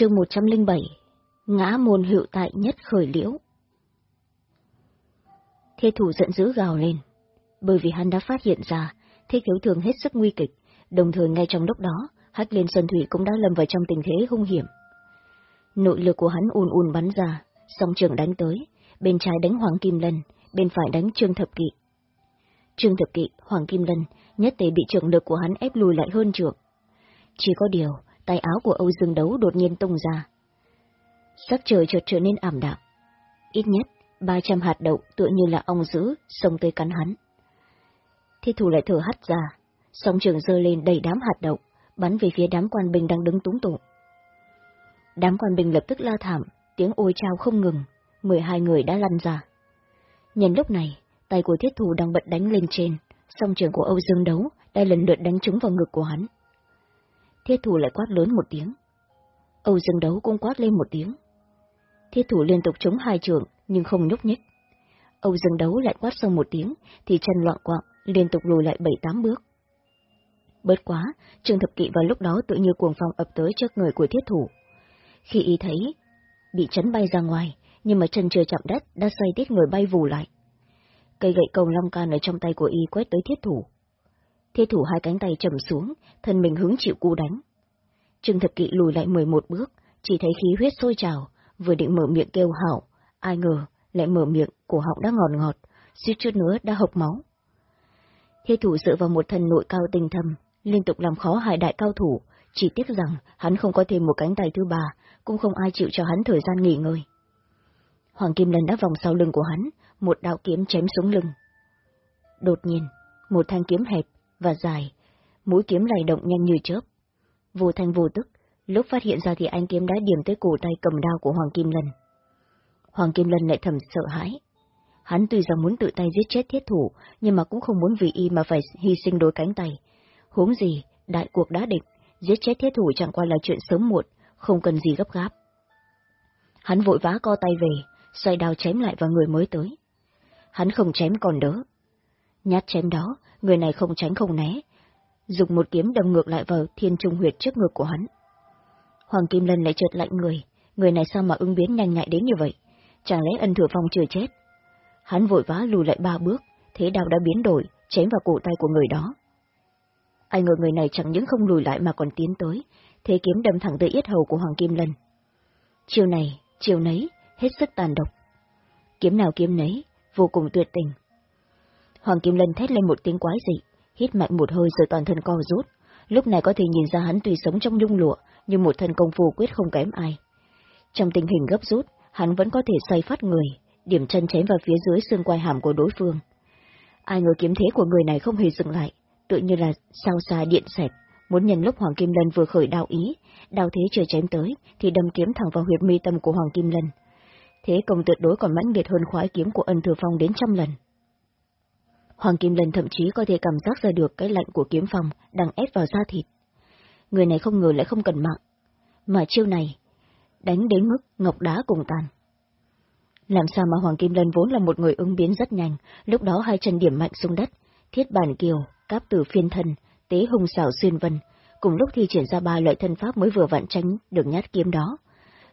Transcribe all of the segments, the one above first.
chương một trăm linh bảy, ngã môn hữu tại nhất khởi liễu. Thế thủ giận dữ gào lên, bởi vì hắn đã phát hiện ra thế thiếu thường hết sức nguy kịch, đồng thời ngay trong lúc đó, hách liên xuân thủy cũng đã lâm vào trong tình thế hung hiểm. Nội lực của hắn ùn ùn bắn ra, song trường đánh tới, bên trái đánh hoàng kim lân, bên phải đánh trương thập kỵ. Trương thập kỵ, hoàng kim lân, nhất tề bị trường lực của hắn ép lùi lại hơn trường chỉ có điều tay áo của âu dương đấu đột nhiên tung ra. Sắc trời chợt trở nên ảm đạm. Ít nhất, ba trăm hạt đậu tựa như là ong dữ xông tới cắn hắn. Thiết thủ lại thở hắt ra, song trường rơi lên đầy đám hạt đậu, bắn về phía đám quan binh đang đứng túng tụ đám quan binh lập tức la thảm, tiếng ôi trao không ngừng, mười hai người đã lăn ra. Nhân lúc này, tay của thiết thủ đang bật đánh lên trên, song trường của âu dương đấu đã lần lượt đánh trúng vào ngực của hắn thiết thủ lại quát lớn một tiếng. Âu dương đấu cũng quát lên một tiếng. Thiết thủ liên tục chống hai trường, nhưng không nhúc nhích. Âu dương đấu lại quát xong một tiếng, thì chân loạn quạng liên tục lùi lại bảy tám bước. Bớt quá, trương thập kỵ vào lúc đó tự như cuồng phong ập tới trước người của thiết thủ. Khi y thấy bị chấn bay ra ngoài, nhưng mà chân chưa chạm đất, đã xoay tít người bay vù lại. Cây gậy cầu long can ở trong tay của y quét tới thiết thủ. Thế thủ hai cánh tay trầm xuống, thân mình hứng chịu cú đánh. Trương thập kỵ lùi lại mười một bước, chỉ thấy khí huyết sôi trào, vừa định mở miệng kêu hảo ai ngờ lại mở miệng, cổ họng đã ngọt ngọt, suýt chút nữa đã hộc máu. Thế thủ dựa vào một thần nội cao tinh thâm liên tục làm khó hai đại cao thủ, chỉ tiếc rằng hắn không có thêm một cánh tay thứ ba, cũng không ai chịu cho hắn thời gian nghỉ ngơi. Hoàng kim Lân đã vòng sau lưng của hắn, một đạo kiếm chém xuống lưng. Đột nhiên, một thanh kiếm hẹp và dài. Mũi kiếm lay động nhanh như chớp. Vô thanh vô tức, lúc phát hiện ra thì anh kiếm đã điểm tới cổ tay cầm đao của hoàng kim lân. Hoàng kim lân lại thầm sợ hãi. Hắn tuy rằng muốn tự tay giết chết thiết thủ, nhưng mà cũng không muốn vì y mà phải hy sinh đôi cánh tay. Huống gì, đại cuộc đã định, giết chết thiết thủ chẳng qua là chuyện sớm muộn, không cần gì gấp gáp. Hắn vội vã co tay về, xoay đao chém lại vào người mới tới. Hắn không chém còn đỡ nhát chém đó, người này không tránh không né. Dùng một kiếm đâm ngược lại vào thiên trung huyệt trước ngực của hắn. Hoàng kim lân lại chợt lạnh người người này sao mà ứng biến nhanh nhạy đến như vậy? Chẳng lẽ ân thừa phong chưa chết? Hắn vội vã lùi lại ba bước, thế đào đã biến đổi, chém vào cổ tay của người đó. Ai ngờ người này chẳng những không lùi lại mà còn tiến tới, thế kiếm đâm thẳng tới yết hầu của hoàng kim lân. Chiều này chiều nấy, hết sức tàn độc. Kiếm nào kiếm nấy, vô cùng tuyệt tình hoàng kim lân thét lên một tiếng quái dị, hít mạnh một hơi rồi toàn thân co rút. Lúc này có thể nhìn ra hắn tùy sống trong nhung lụa, nhưng một thân công phu quyết không kém ai. Trong tình hình gấp rút, hắn vẫn có thể xoay phát người, điểm chân chém vào phía dưới xương quai hàm của đối phương. Ai ngờ kiếm thế của người này không hề dừng lại, tự như là sao xa điện xẹt. Muốn nhân lúc hoàng kim lân vừa khởi đạo ý đạo thế chưa chém tới, thì đâm kiếm thẳng vào huyệt mi tâm của hoàng kim lân. Thế công tuyệt đối còn mãnh liệt hơn khoái kiếm của ân thừa phong đến trăm lần hoàng kim lân thậm chí có thể cảm giác ra được cái lạnh của kiếm phong đang ép vào da thịt. Người này không ngờ lại không cần mạng. Mà chiêu này, đánh đến mức ngọc đá cùng tàn. Làm sao mà hoàng kim lân vốn là một người ứng biến rất nhanh, lúc đó hai chân điểm mạnh xuống đất, thiết bản kiều, cáp tử phiên thân, tế hùng xảo xuyên vân, cùng lúc thi triển ra ba loại thân pháp mới vừa vặn tránh được nhát kiếm đó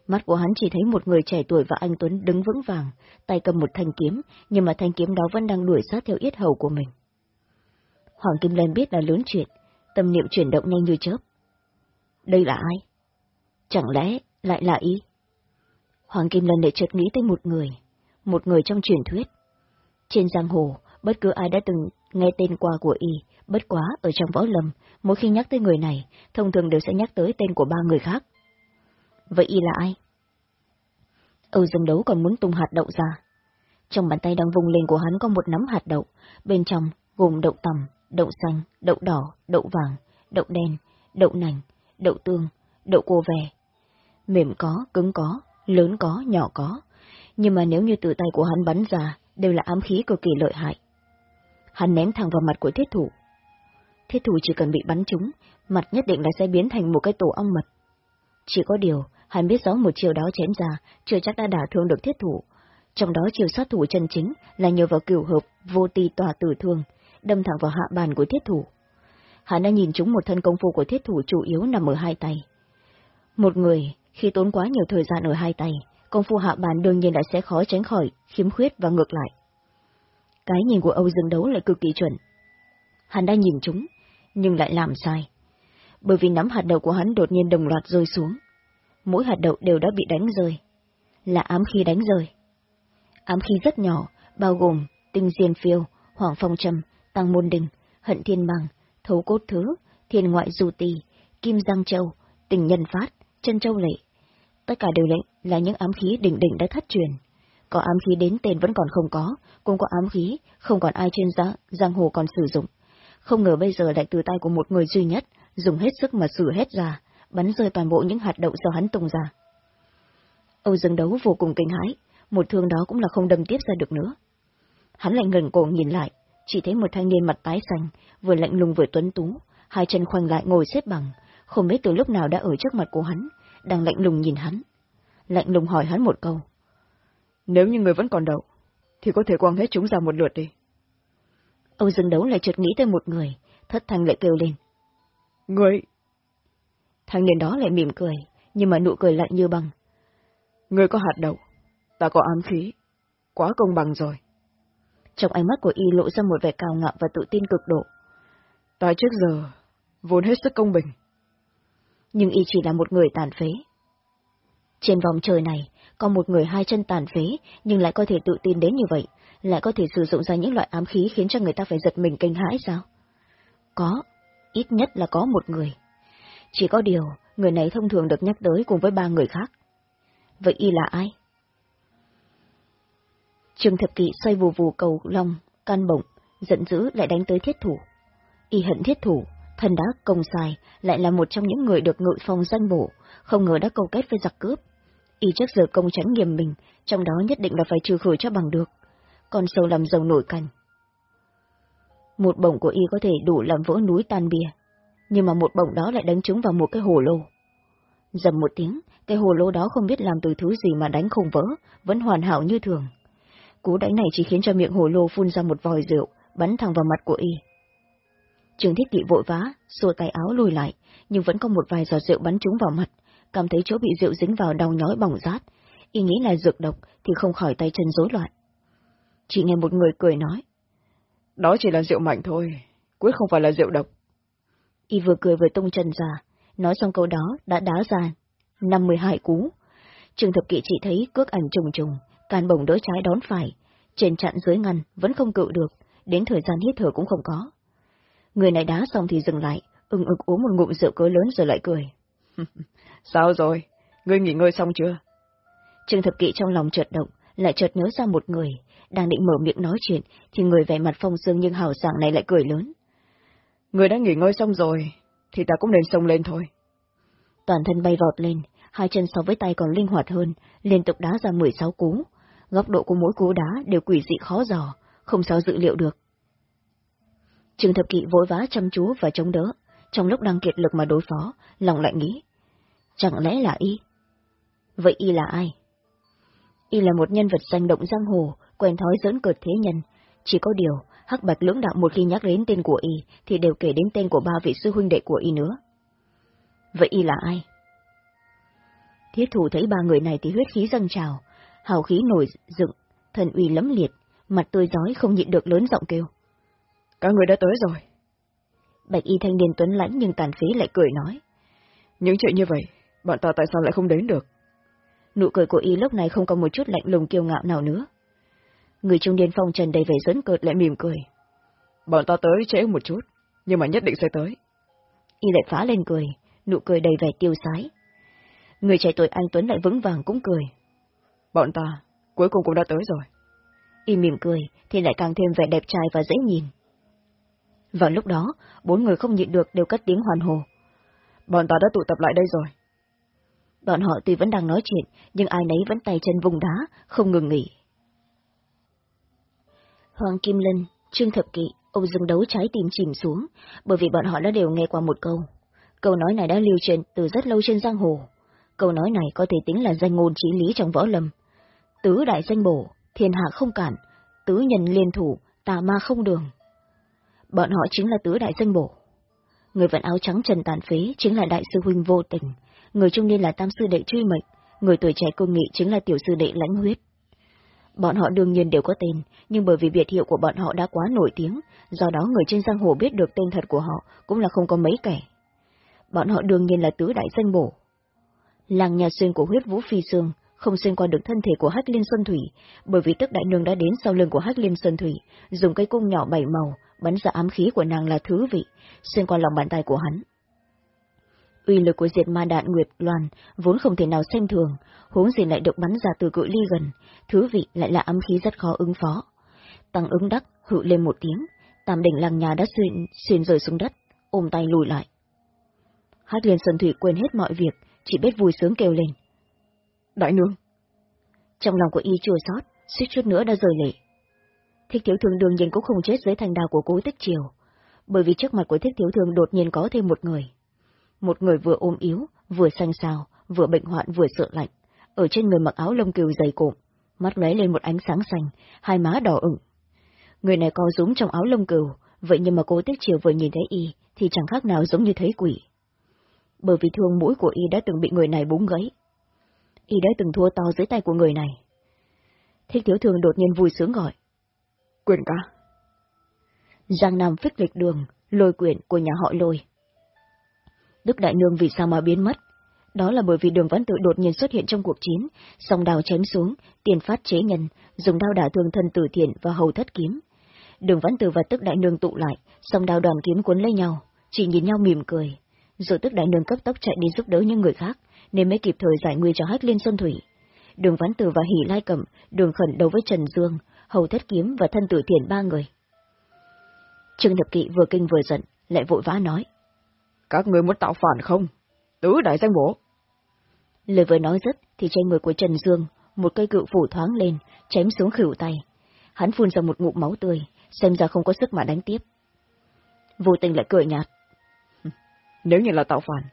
mắt của hắn chỉ thấy một người trẻ tuổi và anh tuấn đứng vững vàng, tay cầm một thanh kiếm, nhưng mà thanh kiếm đó vẫn đang đuổi sát theo yết hầu của mình. Hoàng kim Lan biết là lớn chuyện, tâm niệm chuyển động nhanh như chớp. Đây là ai? Chẳng lẽ lại là y? Hoàng kim lân lại chợt nghĩ tới một người một người trong truyền thuyết. Trên giang hồ, bất cứ ai đã từng nghe tên qua của y, bất quá ở trong võ lâm, mỗi khi nhắc tới người này, thông thường đều sẽ nhắc tới tên của ba người khác vậy y là ai? Âu dương đấu còn muốn tung hạt đậu ra. Trong bàn tay đang vùng lên của hắn có một nắm hạt đậu. Bên trong gồm đậu tầm đậu xanh, đậu đỏ, đậu vàng, đậu đen, đậu nành, đậu tương, đậu cô về mềm có, cứng có, lớn có, nhỏ có. Nhưng mà nếu như từ tay của hắn bắn ra, đều là ám khí cực kỳ lợi hại. Hắn ném thẳng vào mặt của thiết thủ. Thiết thủ chỉ cần bị bắn trúng, mặt nhất định là sẽ biến thành một cái tổ ong mật. Chỉ có điều hắn biết rõ một chiều đó chém ra chưa chắc đã đả thương được thiết thủ trong đó chiều sát thủ chân chính là nhờ vào cửu hợp vô ti tòa tử thương đâm thẳng vào hạ bàn của thiết thủ hắn đã nhìn chúng một thân công phu của thiết thủ chủ yếu nằm ở hai tay một người Khi tốn quá nhiều thời gian ở hai tay, công phu hạ bàn đương nhiên là sẽ khó tránh khỏi, khiếm khuyết và ngược lại. Cái nhìn của Âu Dương Đấu lại cực kỳ chuẩn. Hắn đã nhìn chúng, nhưng lại làm sai. Bởi vì nắm hạt đầu của hắn đột nhiên đồng loạt rơi xuống. Mỗi hạt đậu đều đã bị đánh rơi. Là ám khí đánh rơi. Ám khí rất nhỏ, bao gồm tinh diên phiêu, hoàng phong trầm, tăng môn đình, hận thiên bằng, thấu cốt thứ, thiên ngoại dù tì, kim giang châu, tình nhân phát, chân châu lệ. Tất cả đều lệnh là những ám khí đỉnh đỉnh đã thất truyền. Có ám khí đến tên vẫn còn không có, cũng có ám khí, không còn ai trên giang, giang hồ còn sử dụng. Không ngờ bây giờ lại từ tay của một người duy nhất, dùng hết sức mà sử hết ra, bắn rơi toàn bộ những hạt đậu do hắn tung ra. Âu Dương Đấu vô cùng kinh hãi, một thương đó cũng là không đâm tiếp ra được nữa. Hắn lại ngẩng cổ nhìn lại, chỉ thấy một thanh niên mặt tái xanh, vừa lạnh lùng vừa tuấn tú, hai chân khoanh lại ngồi xếp bằng, không biết từ lúc nào đã ở trước mặt của hắn, đang lạnh lùng nhìn hắn. Lạnh lùng hỏi hắn một câu. Nếu như người vẫn còn đậu, thì có thể quăng hết chúng ra một lượt đi. Âu Dương Đấu lại chợt nghĩ tới một người, thất thanh lại kêu lên. Người! Thanh niên đó lại mỉm cười, nhưng mà nụ cười lạnh như băng. Người có hạt đậu, ta có ám khí, quá công bằng rồi. Trong ánh mắt của y lộ ra một vẻ cao ngạo và tự tin cực độ. Ta trước giờ, vốn hết sức công bình. Nhưng y chỉ là một người tàn phế. Trên vòng trời này, có một người hai chân tàn phế, nhưng lại có thể tự tin đến như vậy, lại có thể sử dụng ra những loại ám khí khiến cho người ta phải giật mình kinh hãi sao? Có, ít nhất là có một người. Chỉ có điều, người này thông thường được nhắc tới cùng với ba người khác. Vậy y là ai? Trương Thập Kỵ xoay vù vù cầu long, can bổng, giận dữ lại đánh tới thiết thủ. Y hận thiết thủ, thần đá công xài, lại là một trong những người được ngự phong danh bổ, không ngờ đã câu kết với giặc cướp. Y trước giờ công tránh nghiêm mình, trong đó nhất định là phải trừ khử cho bằng được. Còn sâu làm dầu nổi cành Một bổng của Y có thể đủ làm vỡ núi tan bìa nhưng mà một bổng đó lại đánh trúng vào một cái hồ lô. Dầm một tiếng, cái hồ lô đó không biết làm từ thứ gì mà đánh không vỡ, vẫn hoàn hảo như thường. Cú đánh này chỉ khiến cho miệng hồ lô phun ra một vòi rượu, bắn thẳng vào mặt của y. Trường thiết kỵ vội vã, xua tay áo lùi lại, nhưng vẫn có một vài giọt rượu bắn trúng vào mặt, cảm thấy chỗ bị rượu dính vào đau nhói bỏng rát. Y nghĩ là dược độc thì không khỏi tay chân rối loạn. Chỉ nghe một người cười nói. Đó chỉ là rượu mạnh thôi, quyết không phải là rượu độc. Y vừa cười vừa tung chân ra, nói xong câu đó đã đá ra, năm mươi hai cú. Trường thập kỵ chỉ thấy cước ảnh trùng trùng, can bổng đỡ trái đón phải, trên chặn dưới ngăn vẫn không cự được, đến thời gian hít thở cũng không có. Người này đá xong thì dừng lại, ưng ực uống một ngụm rượu cớ lớn rồi lại cười. Sao rồi? Ngươi nghỉ ngơi xong chưa? Trương Thập Kỵ trong lòng chợt động, lại chợt nhớ ra một người, đang định mở miệng nói chuyện, thì người vẻ mặt phong sương nhưng hào sảng này lại cười lớn. Người đã nghỉ ngơi xong rồi, thì ta cũng nên xông lên thôi. Toàn thân bay vọt lên, hai chân so với tay còn linh hoạt hơn, liên tục đá ra mười sáu cú, góc độ của mỗi cú đá đều quỷ dị khó dò, không sao dự liệu được. Trường Thập Kỵ vội vã chăm chú và chống đỡ, trong lúc đang kiệt lực mà đối phó, lòng lại nghĩ. Chẳng lẽ là y? Vậy y là ai? Y là một nhân vật danh động giang hồ, quen thói dẫn cợt thế nhân. Chỉ có điều, hắc bạch lưỡng đạo một khi nhắc đến tên của y, thì đều kể đến tên của ba vị sư huynh đệ của y nữa. Vậy y là ai? Thiết thủ thấy ba người này thì huyết khí dâng trào, hào khí nổi dựng, thần uy lấm liệt, mặt tươi giói không nhịn được lớn giọng kêu. Các người đã tới rồi. Bạch y thanh niên tuấn lãnh nhưng tàn phế lại cười nói. Những chuyện như vậy, bọn ta tại sao lại không đến được? Nụ cười của y lúc này không có một chút lạnh lùng kiêu ngạo nào nữa. Người trung niên phong trần đầy vẻ dẫn cợt lại mỉm cười. Bọn ta tới trễ một chút, nhưng mà nhất định sẽ tới. Y lại phá lên cười, nụ cười đầy vẻ tiêu sái. Người trẻ tuổi anh Tuấn lại vững vàng cũng cười. Bọn ta, cuối cùng cũng đã tới rồi. Y mỉm cười, thì lại càng thêm vẻ đẹp trai và dễ nhìn. Vào lúc đó, bốn người không nhịn được đều cất tiếng hoàn hồ. Bọn ta đã tụ tập lại đây rồi. Bọn họ tuy vẫn đang nói chuyện, nhưng ai nấy vẫn tay chân vùng đá, không ngừng nghỉ. Hoàng Kim Linh, Trương Thập Kỵ, ông dừng đấu trái tim chìm xuống, bởi vì bọn họ đã đều nghe qua một câu. Câu nói này đã lưu truyền từ rất lâu trên giang hồ. Câu nói này có thể tính là danh ngôn trí lý trong võ lâm. Tứ đại danh bổ, thiên hạ không cản, tứ nhân liên thủ, tà ma không đường. Bọn họ chính là tứ đại danh bổ. Người vận áo trắng trần tàn phế chính là đại sư huynh vô tình, người trung niên là tam sư đệ truy mệnh, người tuổi trẻ cô nghị chính là tiểu sư đệ lãnh huyết. Bọn họ đương nhiên đều có tên, nhưng bởi vì biệt hiệu của bọn họ đã quá nổi tiếng, do đó người trên giang hồ biết được tên thật của họ cũng là không có mấy kẻ. Bọn họ đương nhiên là tứ đại danh bổ. Làng nhà xuyên của huyết vũ phi xương không xuyên qua được thân thể của Hách Liên Xuân Thủy, bởi vì tức đại nương đã đến sau lưng của Hách Liên Xuân Thủy, dùng cây cung nhỏ bảy màu, bắn ra ám khí của nàng là thứ vị, xuyên qua lòng bàn tay của hắn. Uy lực của diệt ma đạn Nguyệt Loan vốn không thể nào xem thường, huống gì lại được bắn ra từ cự ly gần, thứ vị lại là ám khí rất khó ứng phó. Tăng ứng đắc hự lên một tiếng, tam đỉnh làng nhà đã xuyên, xuyên rơi xuống đất, ôm tay lùi lại. Hát Liên sơn Thủy quên hết mọi việc, chỉ biết vui sướng kêu lên. Đại nương! Trong lòng của y chua xót, suýt chút nữa đã rời lệ. Thích thiếu thương đương nhiên cũng không chết dưới thành đào của cố tích triều, bởi vì trước mặt của thích thiếu thương đột nhiên có thêm một người. Một người vừa ôm yếu, vừa xanh xao, vừa bệnh hoạn vừa sợ lạnh, ở trên người mặc áo lông cừu dày cộm, mắt lóe lên một ánh sáng xanh, hai má đỏ ửng. Người này co rúm trong áo lông cừu, vậy nhưng mà cố tích triều vừa nhìn thấy y, thì chẳng khác nào giống như thấy quỷ. Bởi vì thương mũi của y đã từng bị người này búng gãy. Y đã từng thua to dưới tay của người này. Thích thiếu thương đột nhiên vui sướng gọi. Quyền ca. Giang Nam phích lịch đường, lôi quyển của nhà họ lôi. Đức Đại Nương vì sao mà biến mất? Đó là bởi vì đường văn tự đột nhiên xuất hiện trong cuộc chiến, song đào chém xuống, tiền phát chế nhân, dùng đao đả thương thân tử thiện và hầu thất kiếm. Đường văn tự và tức đại nương tụ lại, song đào đoàn kiếm cuốn lấy nhau, chỉ nhìn nhau mỉm cười. Rồi tức đại nương cấp tốc chạy đi giúp đỡ những người khác, nên mới kịp thời giải nguy cho hách liên xuân thủy. Đường văn tử và hỷ lai cẩm, đường khẩn đấu với Trần Dương, hầu thất kiếm và thân tử thiện ba người. Trương Thập Kỵ vừa kinh vừa giận, lại vội vã nói. Các người muốn tạo phản không? Tứ đại danh bổ. Lời vừa nói dứt thì trên người của Trần Dương, một cây cự phủ thoáng lên, chém xuống khỉu tay. Hắn phun ra một ngụm máu tươi, xem ra không có sức mà đánh tiếp. Vô tình lại cười nhạt. Nếu như là tạo phản,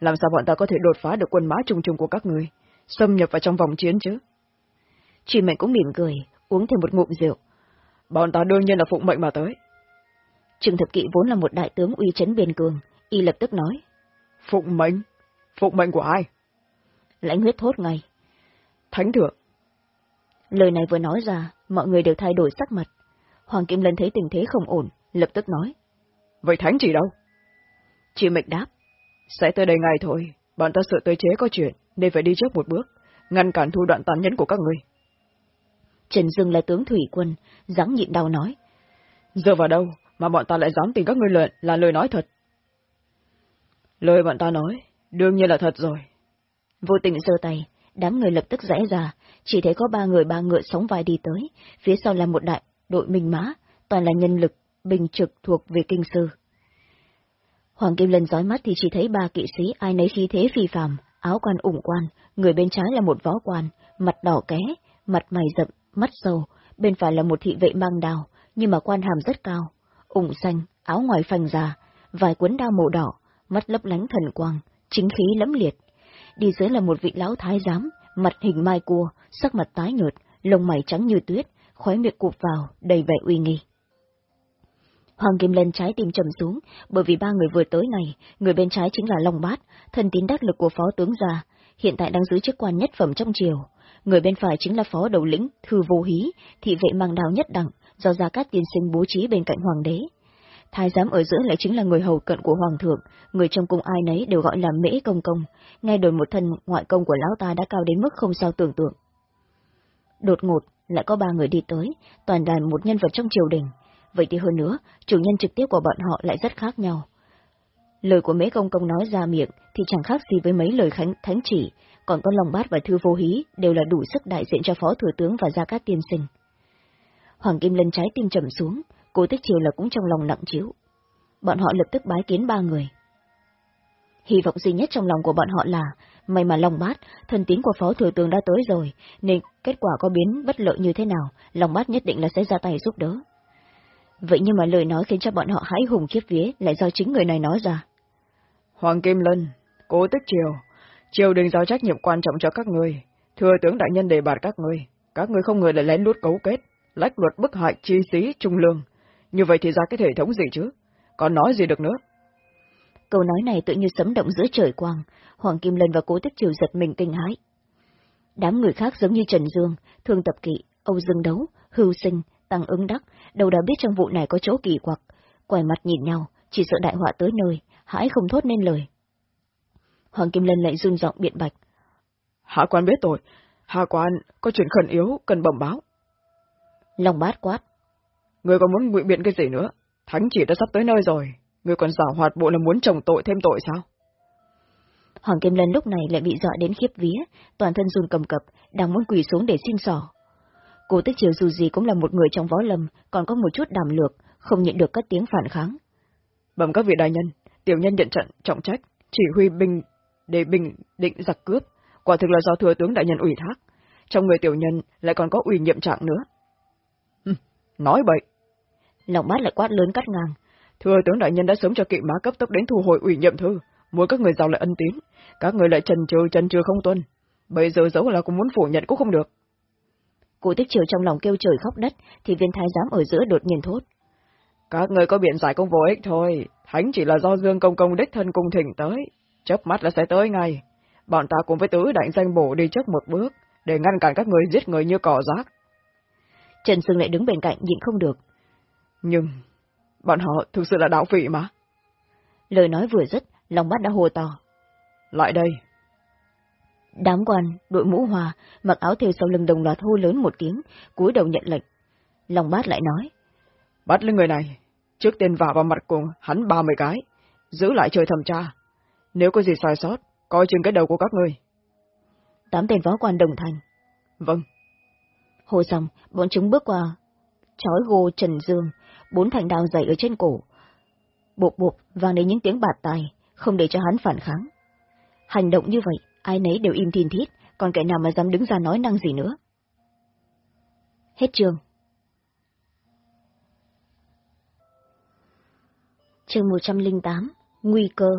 làm sao bọn ta có thể đột phá được quân mã trùng trùng của các người, xâm nhập vào trong vòng chiến chứ? Chị mệnh cũng mỉm cười, uống thêm một ngụm rượu. Bọn ta đương nhiên là phụng mệnh mà tới. Trừng Thập Kỵ vốn là một đại tướng uy chấn biên cường, y lập tức nói. Phụng mệnh? Phụng mệnh của ai? Lãnh huyết thốt ngay. Thánh thượng. Lời này vừa nói ra, mọi người đều thay đổi sắc mặt. Hoàng Kim Lân thấy tình thế không ổn, lập tức nói. Vậy thánh chỉ đâu? Chị mệnh đáp. Sẽ tới đây ngay thôi, bọn ta sợ tới chế có chuyện, nên phải đi trước một bước, ngăn cản thu đoạn tàn nhẫn của các người. Trần Dương là tướng thủy quân, dáng nhịn đau nói. Giờ vào đâu, mà bọn ta lại dám tìm các ngươi lợn là lời nói thật. Lời bọn ta nói, đương nhiên là thật rồi. Vô tình giơ tay, đám người lập tức rẽ ra, chỉ thấy có ba người ba ngựa sóng vai đi tới, phía sau là một đại đội minh mã, toàn là nhân lực, bình trực thuộc về kinh sư. Hoàng Kim Lân dõi mắt thì chỉ thấy ba kỵ sĩ ai nấy khí thế phi phàm, áo quan ủng quan, người bên trái là một võ quan, mặt đỏ ké, mặt mày rậm, mắt sâu, bên phải là một thị vệ mang đào, nhưng mà quan hàm rất cao, ủng xanh, áo ngoài phành già, vài cuốn đao màu đỏ, mắt lấp lánh thần quang, chính khí lẫm liệt. Đi dưới là một vị lão thái giám, mặt hình mai cua, sắc mặt tái nhợt, lông mày trắng như tuyết, khóe miệng cụp vào, đầy vẻ uy nghi. Hoàng Kim Lân trái tim trầm xuống, bởi vì ba người vừa tới này, người bên trái chính là Long Bát, thân tín đắc lực của phó tướng già, hiện tại đang giữ chức quan nhất phẩm trong triều. Người bên phải chính là phó đầu lĩnh, thư vô hí, thị vệ mang đào nhất đẳng, do gia cát tiên sinh bố trí bên cạnh hoàng đế. Thái giám ở giữa lại chính là người hầu cận của hoàng thượng, người trong cung ai nấy đều gọi là mễ công công, nghe đồn một thân ngoại công của lão ta đã cao đến mức không sao tưởng tượng. Đột ngột, lại có ba người đi tới, toàn là một nhân vật trong triều đình. Vậy thì hơn nữa, chủ nhân trực tiếp của bọn họ lại rất khác nhau. Lời của mễ công công nói ra miệng thì chẳng khác gì với mấy lời khánh, thánh chỉ, còn con lòng bát và thư vô hí đều là đủ sức đại diện cho phó thừa tướng và gia cát tiên sinh. Hoàng Kim Lân trái tim trầm xuống, cô Tích Triều là cũng trong lòng nặng chiếu. Bọn họ lập tức bái kiến ba người. Hy vọng duy nhất trong lòng của bọn họ là, may mà Long Bát, thần tín của Phó Thừa Tướng đã tới rồi, nên kết quả có biến bất lợi như thế nào, Long Bát nhất định là sẽ ra tay giúp đỡ. Vậy nhưng mà lời nói khiến cho bọn họ hãi hùng khiếp vía lại do chính người này nói ra. Hoàng Kim Lân, cố Tích Triều, triều đình giao trách nhiệm quan trọng cho các người, thừa tướng đại nhân đề bạt các người, các người không ngờ lại lén lút cấu kết, lách luật bức hại chi sĩ trung lương. Như vậy thì ra cái hệ thống gì chứ? Còn nói gì được nữa? Câu nói này tự như sấm động giữa trời quang, Hoàng Kim Lân và Cố Tích Triều giật mình kinh hãi. Đám người khác giống như Trần Dương, Thương Tập Kỵ, Âu Dương Đấu, Hưu Sinh, Tăng Ứng Đắc, đâu đã biết trong vụ này có chỗ kỳ quặc, quay mặt nhìn nhau, chỉ sợ đại họa tới nơi, hãi không thốt nên lời. Hoàng Kim Lân lại run giọng biện bạch. Hạ quan biết rồi, hạ quan có chuyện khẩn yếu, cần bẩm báo. Lòng bát quát. Người còn muốn ngụy biện cái gì nữa? Thánh chỉ đã sắp tới nơi rồi, người còn giả hoạt bộ là muốn trồng tội thêm tội sao? Hoàng Kim Lân lúc này lại bị dọa đến khiếp vía, toàn thân run cầm cập, đang muốn quỳ xuống để xin sỏ. Cô Tích Triều dù gì cũng là một người trong võ lâm, còn có một chút đảm lược, không nhận được các tiếng phản kháng. Bẩm các vị đại nhân, tiểu nhân nhận trận trọng trách, chỉ huy binh để bình định giặc cướp, quả thực là do thừa tướng đại nhân ủy thác. Trong người tiểu nhân lại còn có ủy nhiệm trạng nữa. Nói bậy. Lòng bát lại quát lớn cắt ngang. Thừa tướng đại nhân đã sớm cho kỵ mã cấp tốc đến thu hồi ủy nhiệm thư, muốn các người giàu lại ân tín, các người lại trần trừ trần trừ không tuân. Bây giờ dẫu là cũng muốn phủ nhận cũng không được. Cụ tích triều trong lòng kêu trời khóc đất, thì viên thái giám ở giữa đột nhiên thốt. Các người có biện giải công vô ích thôi, thánh chỉ là do Dương Công Công đích thân cung thỉnh tới, chớp mắt là sẽ tới ngay. Bọn ta cùng với tứ đại danh bổ đi trước một bước, để ngăn cản các người giết người như cỏ rác. Trần Sương lại đứng bên cạnh nhịn không được. Nhưng, bọn họ thực sự là đạo vị mà. Lời nói vừa dứt, lòng bắt đã hồ to. Lại đây. Đám quan, đội mũ hòa, mặc áo thêu sau lưng đồng loạt hô lớn một tiếng, cúi đầu nhận lệnh. Lòng bát lại nói. Bắt lên người này, trước tiên vả vào mặt cùng hắn ba mươi cái, giữ lại trời thẩm tra. Nếu có gì sai sót, coi chừng cái đầu của các ngươi. Tám tên võ quan đồng thành. Vâng. Hồ xong, bọn chúng bước qua, chói gô Trần Dương, bốn thành đao dày ở trên cổ. Bộp bộp vang đến những tiếng bạt tai, không để cho hắn phản kháng. Hành động như vậy, ai nấy đều im thiên thít, còn kẻ nào mà dám đứng ra nói năng gì nữa. Hết chương. Chương 108, Nguy cơ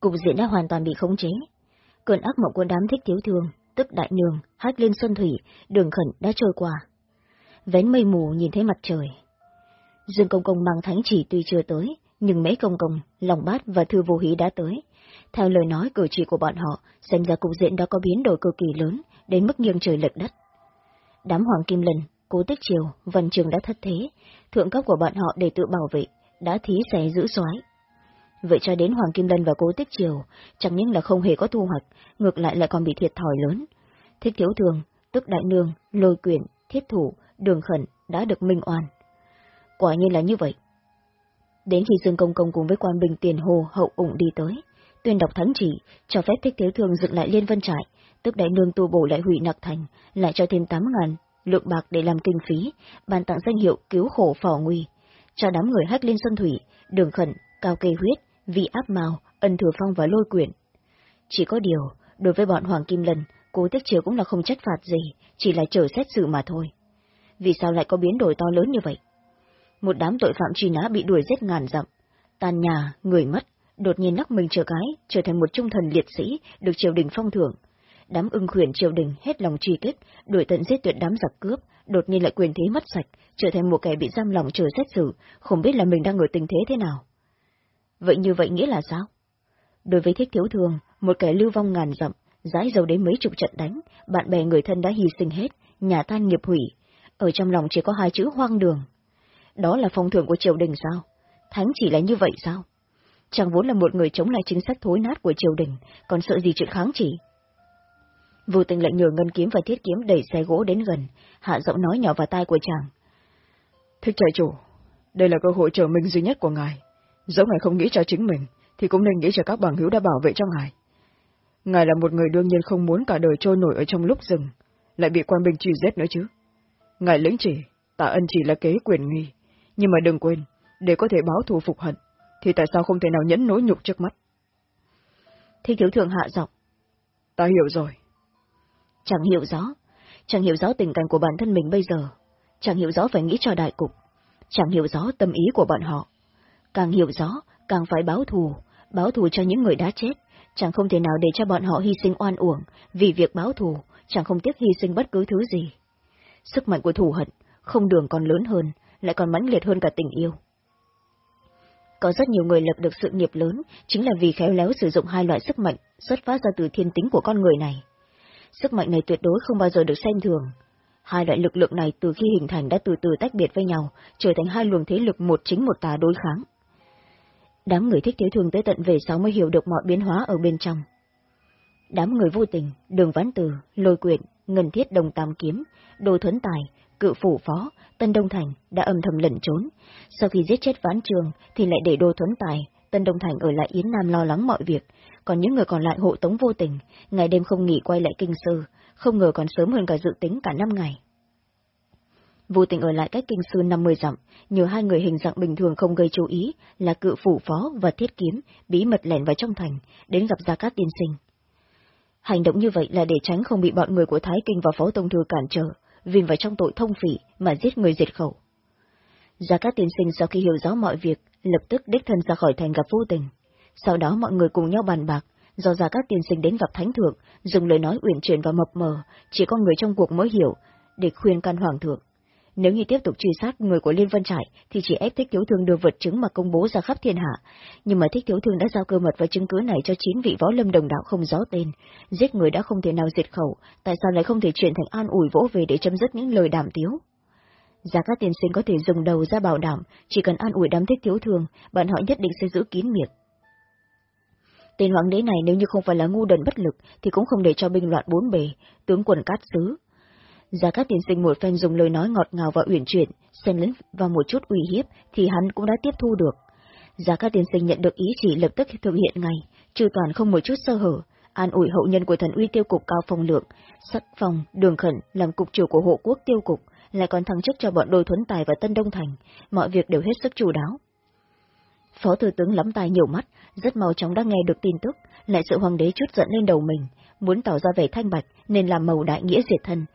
Cục diện đã hoàn toàn bị khống chế. Cơn ác mộng của đám thích thiếu thường tức đại nương, hát liên xuân thủy, đường khẩn đã trôi qua. Vén mây mù nhìn thấy mặt trời. Dương Công Công mang thánh chỉ tuy chưa tới, nhưng mấy công công, lòng bát và thư vô hí đã tới. Theo lời nói cử chỉ của bọn họ, xem ra cục diện đã có biến đổi cực kỳ lớn, đến mức nghiêng trời lệch đất. Đám hoàng kim lần, cố tích triều, vân trường đã thất thế, thượng cấp của bọn họ để tự bảo vệ, đã thí xé giữ soái. Vậy cho đến Hoàng Kim Lân và Cố Tích Triều, chẳng những là không hề có thu hoạch, ngược lại lại còn bị thiệt thòi lớn. Thích thiếu thường, tức đại nương, lôi quyển, thiết thủ, đường khẩn đã được minh oan. Quả nhiên là như vậy. Đến khi Dương Công Công cùng với quan bình tiền hồ hậu ủng đi tới, tuyên đọc thánh chỉ, cho phép thích thiếu thường dựng lại liên vân trại, tức đại nương tu bổ lại hủy nặc thành, lại cho thêm tám ngàn lượng bạc để làm kinh phí, bàn tặng danh hiệu cứu khổ phò nguy, cho đám người hách liên xuân thủy, đường khẩn, cao kê huyết, vị áp màu, ân thừa phong và lôi quyển. Chỉ có điều, đối với bọn Hoàng Kim Lần, cố tích chiều cũng là không trách phạt gì, chỉ là chờ xét xử mà thôi. Vì sao lại có biến đổi to lớn như vậy? Một đám tội phạm truy nã bị đuổi giết ngàn dặm, tàn nhà, người mất, đột nhiên lắc mình trở cái, trở thành một trung thần liệt sĩ, được triều đình phong thưởng. Đám ưng khuyển triều đình hết lòng truy kích, đuổi tận giết tuyệt đám giặc cướp, đột nhiên lại quyền thế mất sạch, trở thành một kẻ bị giam lòng chờ xét xử, không biết là mình đang ở tình thế thế nào. Vậy như vậy nghĩa là sao? Đối với thích thiếu thường, một kẻ lưu vong ngàn dặm, dãi dầu đến mấy chục trận đánh, bạn bè người thân đã hy sinh hết, nhà tan nghiệp hủy, ở trong lòng chỉ có hai chữ hoang đường. Đó là phong thưởng của triều đình sao? Thánh chỉ là như vậy sao? chàng vốn là một người chống lại chính sách thối nát của triều đình, còn sợ gì chuyện kháng chỉ. Vô tình lệnh nhờ ngân kiếm và thiết kiếm đẩy xe gỗ đến gần, hạ giọng nói nhỏ vào tai của chàng. Thích trại chủ, đây là cơ hội trở mình duy nhất của ngài. Dẫu ngài không nghĩ cho chính mình, thì cũng nên nghĩ cho các bằng hữu đã bảo vệ cho ngài. Ngài là một người đương nhiên không muốn cả đời trôi nổi ở trong lúc rừng, lại bị quan binh truy giết nữa chứ. Ngài lĩnh chỉ, tạ ân chỉ là kế quyền nghi, nhưng mà đừng quên, để có thể báo thù phục hận, thì tại sao không thể nào nhẫn nỗi nhục trước mắt? Thi thiếu thượng hạ giọng. Ta hiểu rồi. Chẳng hiểu rõ, chẳng hiểu rõ tình cảnh của bản thân mình bây giờ, chẳng hiểu rõ phải nghĩ cho đại cục, chẳng hiểu rõ tâm ý của bọn họ. Càng hiểu rõ, càng phải báo thù, báo thù cho những người đã chết, chẳng không thể nào để cho bọn họ hy sinh oan uổng, vì việc báo thù, chẳng không tiếc hy sinh bất cứ thứ gì. Sức mạnh của thù hận, không đường còn lớn hơn, lại còn mãnh liệt hơn cả tình yêu. Có rất nhiều người lập được sự nghiệp lớn, chính là vì khéo léo sử dụng hai loại sức mạnh xuất phát ra từ thiên tính của con người này. Sức mạnh này tuyệt đối không bao giờ được xem thường. Hai loại lực lượng này từ khi hình thành đã từ từ tách biệt với nhau, trở thành hai luồng thế lực một chính một tà đối kháng. Đám người thích thiếu thường tới tận về sáu mới hiểu được mọi biến hóa ở bên trong. Đám người vô tình, đường ván từ, lôi quyện, ngân thiết đồng tam kiếm, đồ thuấn tài, cự phủ phó, Tân Đông Thành đã âm thầm lẩn trốn. Sau khi giết chết ván trường thì lại để đồ thuấn tài, Tân Đông Thành ở lại Yến Nam lo lắng mọi việc, còn những người còn lại hộ tống vô tình, ngày đêm không nghỉ quay lại kinh sư, không ngờ còn sớm hơn cả dự tính cả năm ngày. Vô tình ở lại cách kinh sư 50 dặm, nhờ hai người hình dạng bình thường không gây chú ý là cự phủ phó và thiết kiếm, bí mật lẻn vào trong thành, đến gặp Gia Cát tiên sinh. Hành động như vậy là để tránh không bị bọn người của Thái Kinh và Phó Tông Thư cản trở, vin vào trong tội thông phỉ mà giết người diệt khẩu. Gia Cát tiên sinh sau khi hiểu rõ mọi việc, lập tức đích thân ra khỏi thành gặp vô tình. Sau đó mọi người cùng nhau bàn bạc, do Gia Cát tiên sinh đến gặp Thánh Thượng, dùng lời nói uyển chuyển và mập mờ, chỉ có người trong cuộc mới hiểu, để khuyên can Hoàng thượng. Nếu như tiếp tục truy sát người của Liên Vân Trại, thì chỉ ép Thích Thiếu Thương đưa vật chứng mà công bố ra khắp thiên hạ. Nhưng mà Thích Thiếu Thương đã giao cơ mật và chứng cứ này cho chín vị võ lâm đồng đạo không rõ tên. Giết người đã không thể nào diệt khẩu, tại sao lại không thể chuyển thành an ủi vỗ về để chấm dứt những lời đàm tiếu? Giá các tiên sinh có thể dùng đầu ra bảo đảm, chỉ cần an ủi đám Thích Thiếu Thương, bạn họ nhất định sẽ giữ kín miệng. Tên hoàng đế này nếu như không phải là ngu đần bất lực, thì cũng không để cho binh loạn bốn bề, tướng quần cát xứ, Gia Cát Tiên Sinh một phen dùng lời nói ngọt ngào và uyển chuyển, xen lẫn vào một chút uy hiếp, thì hắn cũng đã tiếp thu được. Gia Cát Tiên Sinh nhận được ý chỉ lập tức thực hiện ngay, trừ toàn không một chút sơ hở, an ủi hậu nhân của thần uy tiêu cục cao phong lượng, sắc phòng, đường khẩn làm cục chủ của hộ quốc tiêu cục, lại còn thăng chức cho bọn đôi thuấn tài và Tân Đông Thành, mọi việc đều hết sức chủ đáo. Phó Thừa tướng lắm tai nhiều mắt, rất mau chóng đã nghe được tin tức, lại sự hoàng đế chút giận lên đầu mình, muốn tỏ ra vẻ thanh bạch nên làm màu đại nghĩa diệt thân,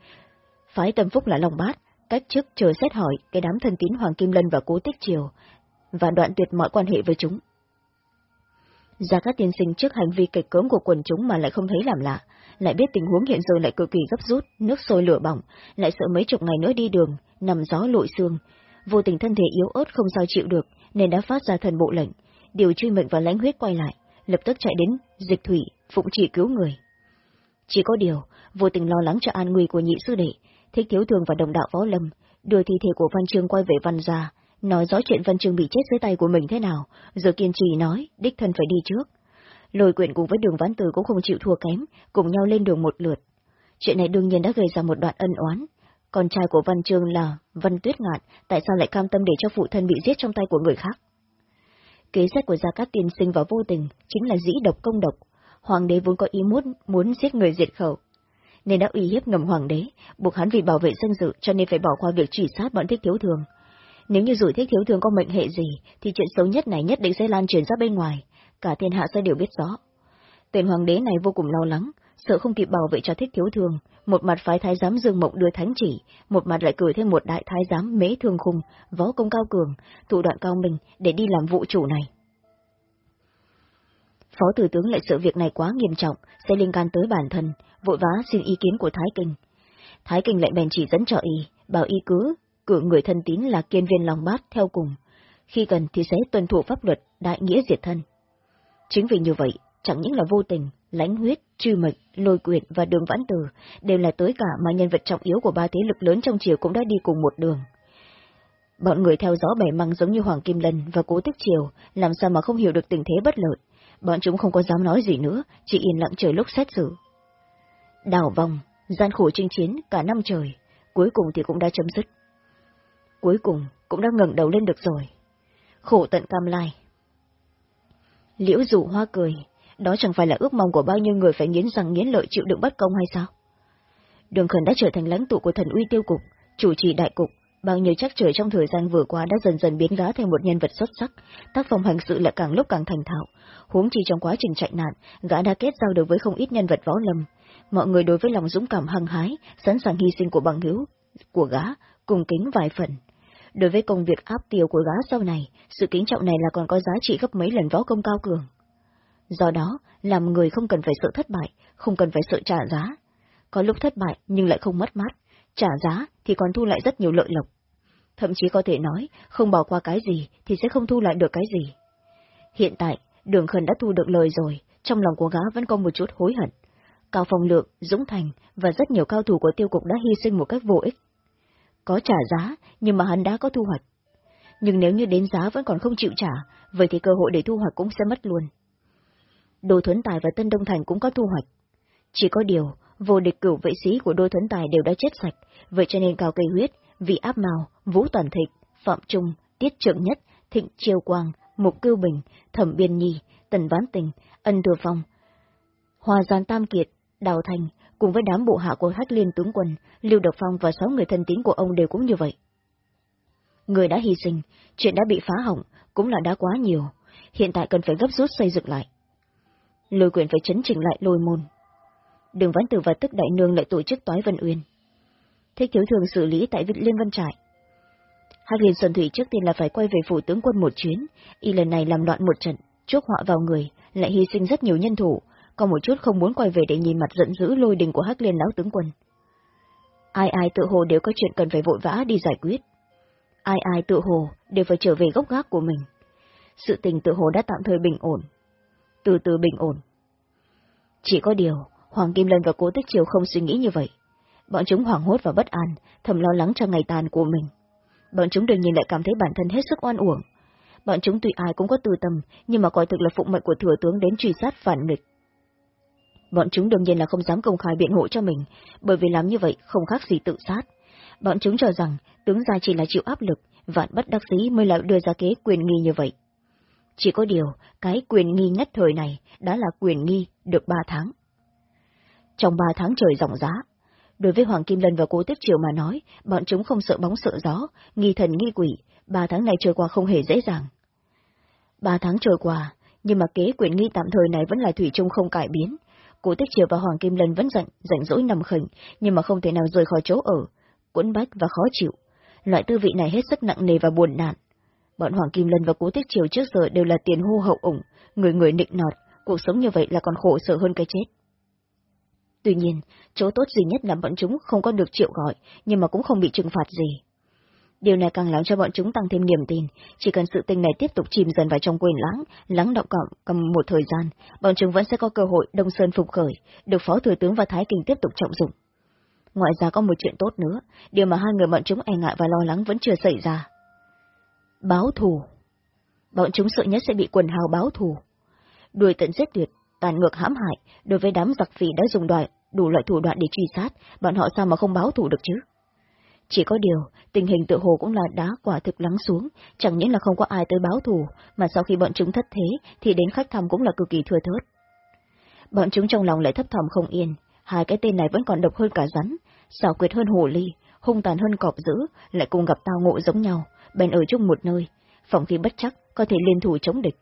phái tâm phúc là Long Bát, cách chức chờ xét hỏi cái đám thân tín Hoàng Kim Lân và Cố Tích Triều, và đoạn tuyệt mọi quan hệ với chúng. Gia các tiên sinh trước hành vi kịch cớm của quần chúng mà lại không thấy làm lạ, lại biết tình huống hiện giờ lại cực kỳ gấp rút, nước sôi lửa bỏng, lại sợ mấy chục ngày nữa đi đường, nằm gió lội xương. Vô tình thân thể yếu ớt không sao chịu được, nên đã phát ra thần bộ lệnh, điều truy mệnh và lãnh huyết quay lại, lập tức chạy đến dịch thủy, phụng chỉ cứu người. Chỉ có điều, vô tình lo lắng cho an nguy của nhị sư đệ, thích thiếu thường và đồng đạo võ lâm, đưa thi thể của Văn Trương quay về Văn gia, nói rõ chuyện Văn Trương bị chết dưới tay của mình thế nào, rồi kiên trì nói, đích thân phải đi trước. Lôi quyện cùng với đường vãn từ cũng không chịu thua kém, cùng nhau lên đường một lượt. Chuyện này đương nhiên đã gây ra một đoạn ân oán. Con trai của Văn Trương là Văn Tuyết Ngạn, tại sao lại cam tâm để cho phụ thân bị giết trong tay của người khác? Kế sách của Gia Cát Tiên sinh và vô tình chính là dĩ độc công độc. Hoàng đế vốn có ý muốn muốn giết người diệt khẩu, nên đã uy hiếp ngầm hoàng đế, buộc hắn vì bảo vệ danh dự cho nên phải bỏ qua việc truy sát bọn thích thiếu thường. Nếu như rủi thích thiếu thường có mệnh hệ gì, thì chuyện xấu nhất này nhất định sẽ lan truyền ra bên ngoài, cả thiên hạ sẽ đều biết rõ. Tên hoàng đế này vô cùng lo lắng, sợ không kịp bảo vệ cho thích thiếu thường, một mặt phái thái giám Dương Mộng đưa thánh chỉ, một mặt lại cử thêm một đại thái giám mế thương khung, võ công cao cường, thủ đoạn cao minh để đi làm vụ chủ này. Phó Thủ tướng lại sợ việc này quá nghiêm trọng, sẽ liên can tới bản thân, vội vã xin ý kiến của Thái Kinh. Thái Kinh lại bèn chỉ dẫn cho y, bảo y cứ, cử người thân tín là kiên viên lòng bát theo cùng. Khi cần thì sẽ tuân thủ pháp luật, đại nghĩa diệt thân. Chính vì như vậy, chẳng những là vô tình, lãnh huyết, trừ mệnh, lôi quyền và đường vãn từ, đều là tới cả mà nhân vật trọng yếu của ba thế lực lớn trong triều cũng đã đi cùng một đường. Bọn người theo gió bẻ măng giống như Hoàng Kim Lân và Cố Tích Triều, làm sao mà không hiểu được tình thế bất lợi, bọn chúng không có dám nói gì nữa, chỉ yên lặng chờ lúc xét xử. Đảo vòng, gian khổ chinh chiến cả năm trời, cuối cùng thì cũng đã chấm dứt. Cuối cùng cũng đã ngẩng đầu lên được rồi. Khổ tận cam lai. Liễu dụ hoa cười, đó chẳng phải là ước mong của bao nhiêu người phải nghiến răng nghiến lợi chịu đựng bất công hay sao? Đường Khẩn đã trở thành lãnh tụ của thần uy tiêu cục, chủ trì đại cục, bao nhiêu chắc trời trong thời gian vừa qua đã dần dần biến gã thành một nhân vật xuất sắc, tác phong hành sự lại càng lúc càng thành thạo. Huống chi trong quá trình chạy nạn, gã đã kết giao được với không ít nhân vật võ lâm. Mọi người đối với lòng dũng cảm hăng hái, sẵn sàng hy sinh của bằng hữu của gã, cùng kính vài phần. Đối với công việc áp tiêu của gã sau này, sự kính trọng này là còn có giá trị gấp mấy lần võ công cao cường. Do đó, làm người không cần phải sợ thất bại, không cần phải sợ trả giá. Có lúc thất bại nhưng lại không mất mát, trả giá thì còn thu lại rất nhiều lợi lộc. Thậm chí có thể nói, không bỏ qua cái gì thì sẽ không thu lại được cái gì. Hiện tại, đường khẩn đã thu được lời rồi, trong lòng của gã vẫn có một chút hối hận. Cao Phong Lượng, Dũng Thành và rất nhiều cao thủ của tiêu cục đã hy sinh một cách vô ích. Có trả giá, nhưng mà hắn đã có thu hoạch. Nhưng nếu như đến giá vẫn còn không chịu trả, vậy thì cơ hội để thu hoạch cũng sẽ mất luôn. Đô Thuấn Tài và Tân Đông Thành cũng có thu hoạch. Chỉ có điều, vô địch cửu vệ sĩ của Đô Thuấn Tài đều đã chết sạch, vậy cho nên Cao Cây Huyết, Vị Áp Màu, Vũ Toàn Thịnh, Phạm Trung, Tiết Trượng Nhất, Thịnh Triều Quang, Mục Cưu Bình, Thẩm Biên Nhi, Tần Ván Tình, Ân Thừa Phong, Hòa Giàn Tam Kiệt, Đào Thành, cùng với đám bộ hạ của Hách Liên tướng quân, Lưu Độc Phong và sáu người thân tín của ông đều cũng như vậy. Người đã hy sinh, chuyện đã bị phá hỏng, cũng là đã quá nhiều, hiện tại cần phải gấp rút xây dựng lại. Lôi quyền phải chấn chỉnh lại lôi môn. Đường Văn Tử và Tức Đại Nương lại tổ chức toái Vân Uyên. Thích thiếu thường xử lý tại Liên Văn Trại. hắc Liên Xuân Thủy trước tiên là phải quay về phủ tướng quân một chuyến, y lần này làm loạn một trận, chuốc họa vào người, lại hy sinh rất nhiều nhân thủ, còn một chút không muốn quay về để nhìn mặt giận dữ lôi đình của Hắc Liên lão tướng quân. Ai ai tự hồ đều có chuyện cần phải vội vã đi giải quyết. Ai ai tự hồ đều phải trở về gốc gác của mình. Sự tình tự hồ đã tạm thời bình ổn. Từ từ bình ổn. Chỉ có điều, Hoàng Kim Lân và Cố Tích Triều không suy nghĩ như vậy. Bọn chúng hoảng hốt và bất an, thầm lo lắng cho ngày tàn của mình. Bọn chúng đương nhiên lại cảm thấy bản thân hết sức oan uổng. Bọn chúng tùy ai cũng có tư tâm, nhưng mà coi thực là phụng mệnh của thừa tướng đến truy sát phản nghịch. Bọn chúng đương nhiên là không dám công khai biện hộ cho mình, bởi vì làm như vậy không khác gì tự sát. Bọn chúng cho rằng tướng gia chỉ là chịu áp lực, vạn bất đắc dĩ mới lại đưa ra kế quyền nghi như vậy. Chỉ có điều, cái quyền nghi nhất thời này đã là quyền nghi được ba tháng. Trong ba tháng trời rộng giá, đối với Hoàng Kim Lân và Cố Tiếp Triều mà nói, bọn chúng không sợ bóng sợ gió, nghi thần nghi quỷ, ba tháng này trôi qua không hề dễ dàng. Ba tháng trôi qua, nhưng mà kế quyền nghi tạm thời này vẫn là thủy chung không cải biến, Cố Tiếp Triều và Hoàng Kim Lân vẫn giận, rảnh rỗi nằm khỉnh, nhưng mà không thể nào rời khỏi chỗ ở, quẫn bách và khó chịu. Loại tư vị này hết sức nặng nề và buồn nạn. Bọn Hoàng Kim Lân và Cố Tiếp Triều trước giờ đều là tiền hô hậu ủng, người người nịnh nọt, cuộc sống như vậy là còn khổ sở hơn cái chết. Tuy nhiên, chỗ tốt duy nhất là bọn chúng không có được triệu gọi, nhưng mà cũng không bị trừng phạt gì. Điều này càng làm cho bọn chúng tăng thêm niềm tin, chỉ cần sự tình này tiếp tục chìm dần vào trong quên lãng, lắng động cộng cầm một thời gian, bọn chúng vẫn sẽ có cơ hội đông sơn phục khởi, được Phó Thừa tướng và Thái Kinh tiếp tục trọng dụng. Ngoài ra có một chuyện tốt nữa, điều mà hai người bọn chúng e ngại và lo lắng vẫn chưa xảy ra. Báo thù Bọn chúng sợ nhất sẽ bị quần hào báo thù. Đuổi tận giết tuyệt, tàn ngược hãm hại, đối với đám giặc phỉ đã dùng đoại, đủ loại thủ đoạn để truy sát, bọn họ sao mà không báo thù được chứ? Chỉ có điều, tình hình tự hồ cũng là đá quả thực lắng xuống, chẳng những là không có ai tới báo thù, mà sau khi bọn chúng thất thế, thì đến khách thăm cũng là cực kỳ thừa thớt. Bọn chúng trong lòng lại thấp thỏm không yên, hai cái tên này vẫn còn độc hơn cả rắn, xảo quyệt hơn hồ ly, hung tàn hơn cọp dữ, lại cùng gặp tao ngộ giống nhau, bèn ở chung một nơi, phòng khi bất chắc có thể liên thủ chống địch.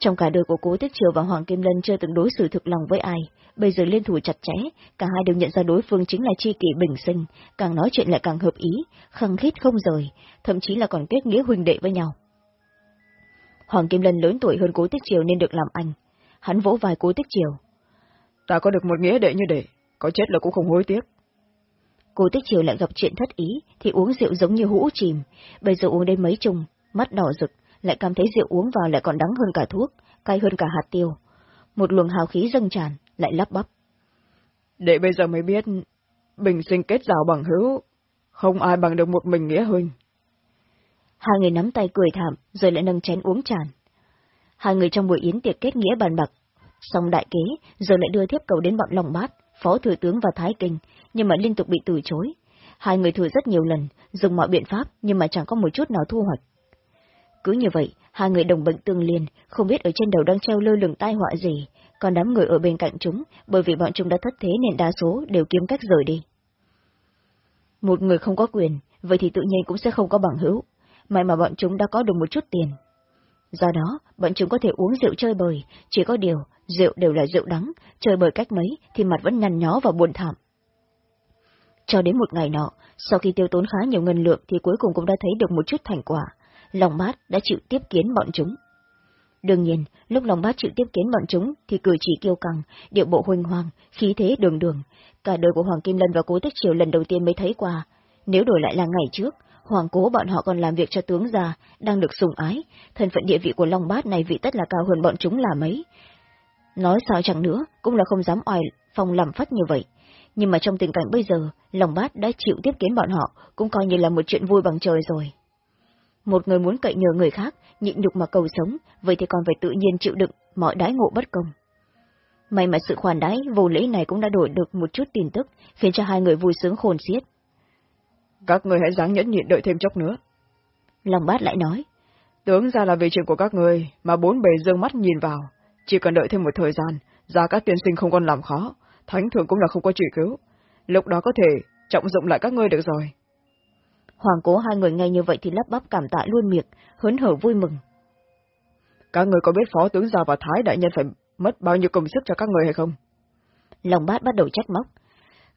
Trong cả đời của cố Tích Triều và Hoàng Kim Lân chưa từng đối xử thực lòng với ai, bây giờ liên thủ chặt chẽ, cả hai đều nhận ra đối phương chính là chi kỷ bình sinh, càng nói chuyện lại càng hợp ý, khăng khít không rời, thậm chí là còn kết nghĩa huynh đệ với nhau. Hoàng Kim Lân lớn tuổi hơn cố Tích Triều nên được làm anh. Hắn vỗ vai cố Tích Triều. Ta có được một nghĩa đệ như đệ, có chết là cũng không hối tiếc. Cố Tích Triều lại gặp chuyện thất ý, thì uống rượu giống như hũ chìm, bây giờ uống đến mấy chung, mắt đỏ rực, lại cảm thấy rượu uống vào lại còn đắng hơn cả thuốc, cay hơn cả hạt tiêu. Một luồng hào khí dâng tràn, lại lắp bắp. Để bây giờ mới biết, bình sinh kết rào bằng hữu, không ai bằng được một mình nghĩa huynh. Hai người nắm tay cười thảm, rồi lại nâng chén uống tràn. Hai người trong buổi yến tiệc kết nghĩa bàn bạc, xong đại kế, rồi lại đưa thiếp cầu đến bọn lòng bát, phó thừa tướng và thái kinh, nhưng mà liên tục bị từ chối. Hai người thử rất nhiều lần, dùng mọi biện pháp, nhưng mà chẳng có một chút nào thu hoạch. Cứ như vậy, hai người đồng bệnh tương liên, không biết ở trên đầu đang treo lơ lửng tai họa gì, còn đám người ở bên cạnh chúng, bởi vì bọn chúng đã thất thế nên đa số đều kiếm cách rời đi. Một người không có quyền, vậy thì tự nhiên cũng sẽ không có bằng hữu, may mà bọn chúng đã có được một chút tiền. Do đó, bọn chúng có thể uống rượu chơi bời, chỉ có điều, rượu đều là rượu đắng, chơi bời cách mấy thì mặt vẫn nhăn nhó và buồn thảm. Cho đến một ngày nọ, sau khi tiêu tốn khá nhiều ngân lượng thì cuối cùng cũng đã thấy được một chút thành quả, lòng bát đã chịu tiếp kiến bọn chúng. Đương nhiên, lúc lòng bát chịu tiếp kiến bọn chúng thì cử chỉ kiêu căng, điệu bộ huỳnh hoàng, khí thế đường đường. Cả đời của Hoàng Kim Lân và Cố Tích Triều lần đầu tiên mới thấy qua. Nếu đổi lại là ngày trước, Hoàng cố bọn họ còn làm việc cho tướng già, đang được sủng ái, thân phận địa vị của Long Bát này vị tất là cao hơn bọn chúng là mấy. Nói sao chẳng nữa, cũng là không dám oai phong làm phất như vậy. Nhưng mà trong tình cảnh bây giờ, Long Bát đã chịu tiếp kiến bọn họ, cũng coi như là một chuyện vui bằng trời rồi. Một người muốn cậy nhờ người khác, nhịn nhục mà cầu sống, vậy thì còn phải tự nhiên chịu đựng mọi đái ngộ bất công. May mà sự khoản đái vô lễ này cũng đã đổi được một chút tin tức, khiến cho hai người vui sướng khôn xiết. Các người hãy dáng nhẫn nhịn đợi thêm chốc nữa. Long bát lại nói. Tướng ra là về chuyện của các người, mà bốn bề dương mắt nhìn vào. Chỉ cần đợi thêm một thời gian, ra các tiên sinh không còn làm khó, thánh thường cũng là không có truy cứu. Lúc đó có thể trọng dụng lại các ngươi được rồi. Hoàng cố hai người nghe như vậy thì lắp bắp cảm tạ luôn miệng, hớn hở vui mừng. Các người có biết phó tướng gia và thái đại nhân phải mất bao nhiêu công sức cho các người hay không? Lòng bát bắt đầu trách móc.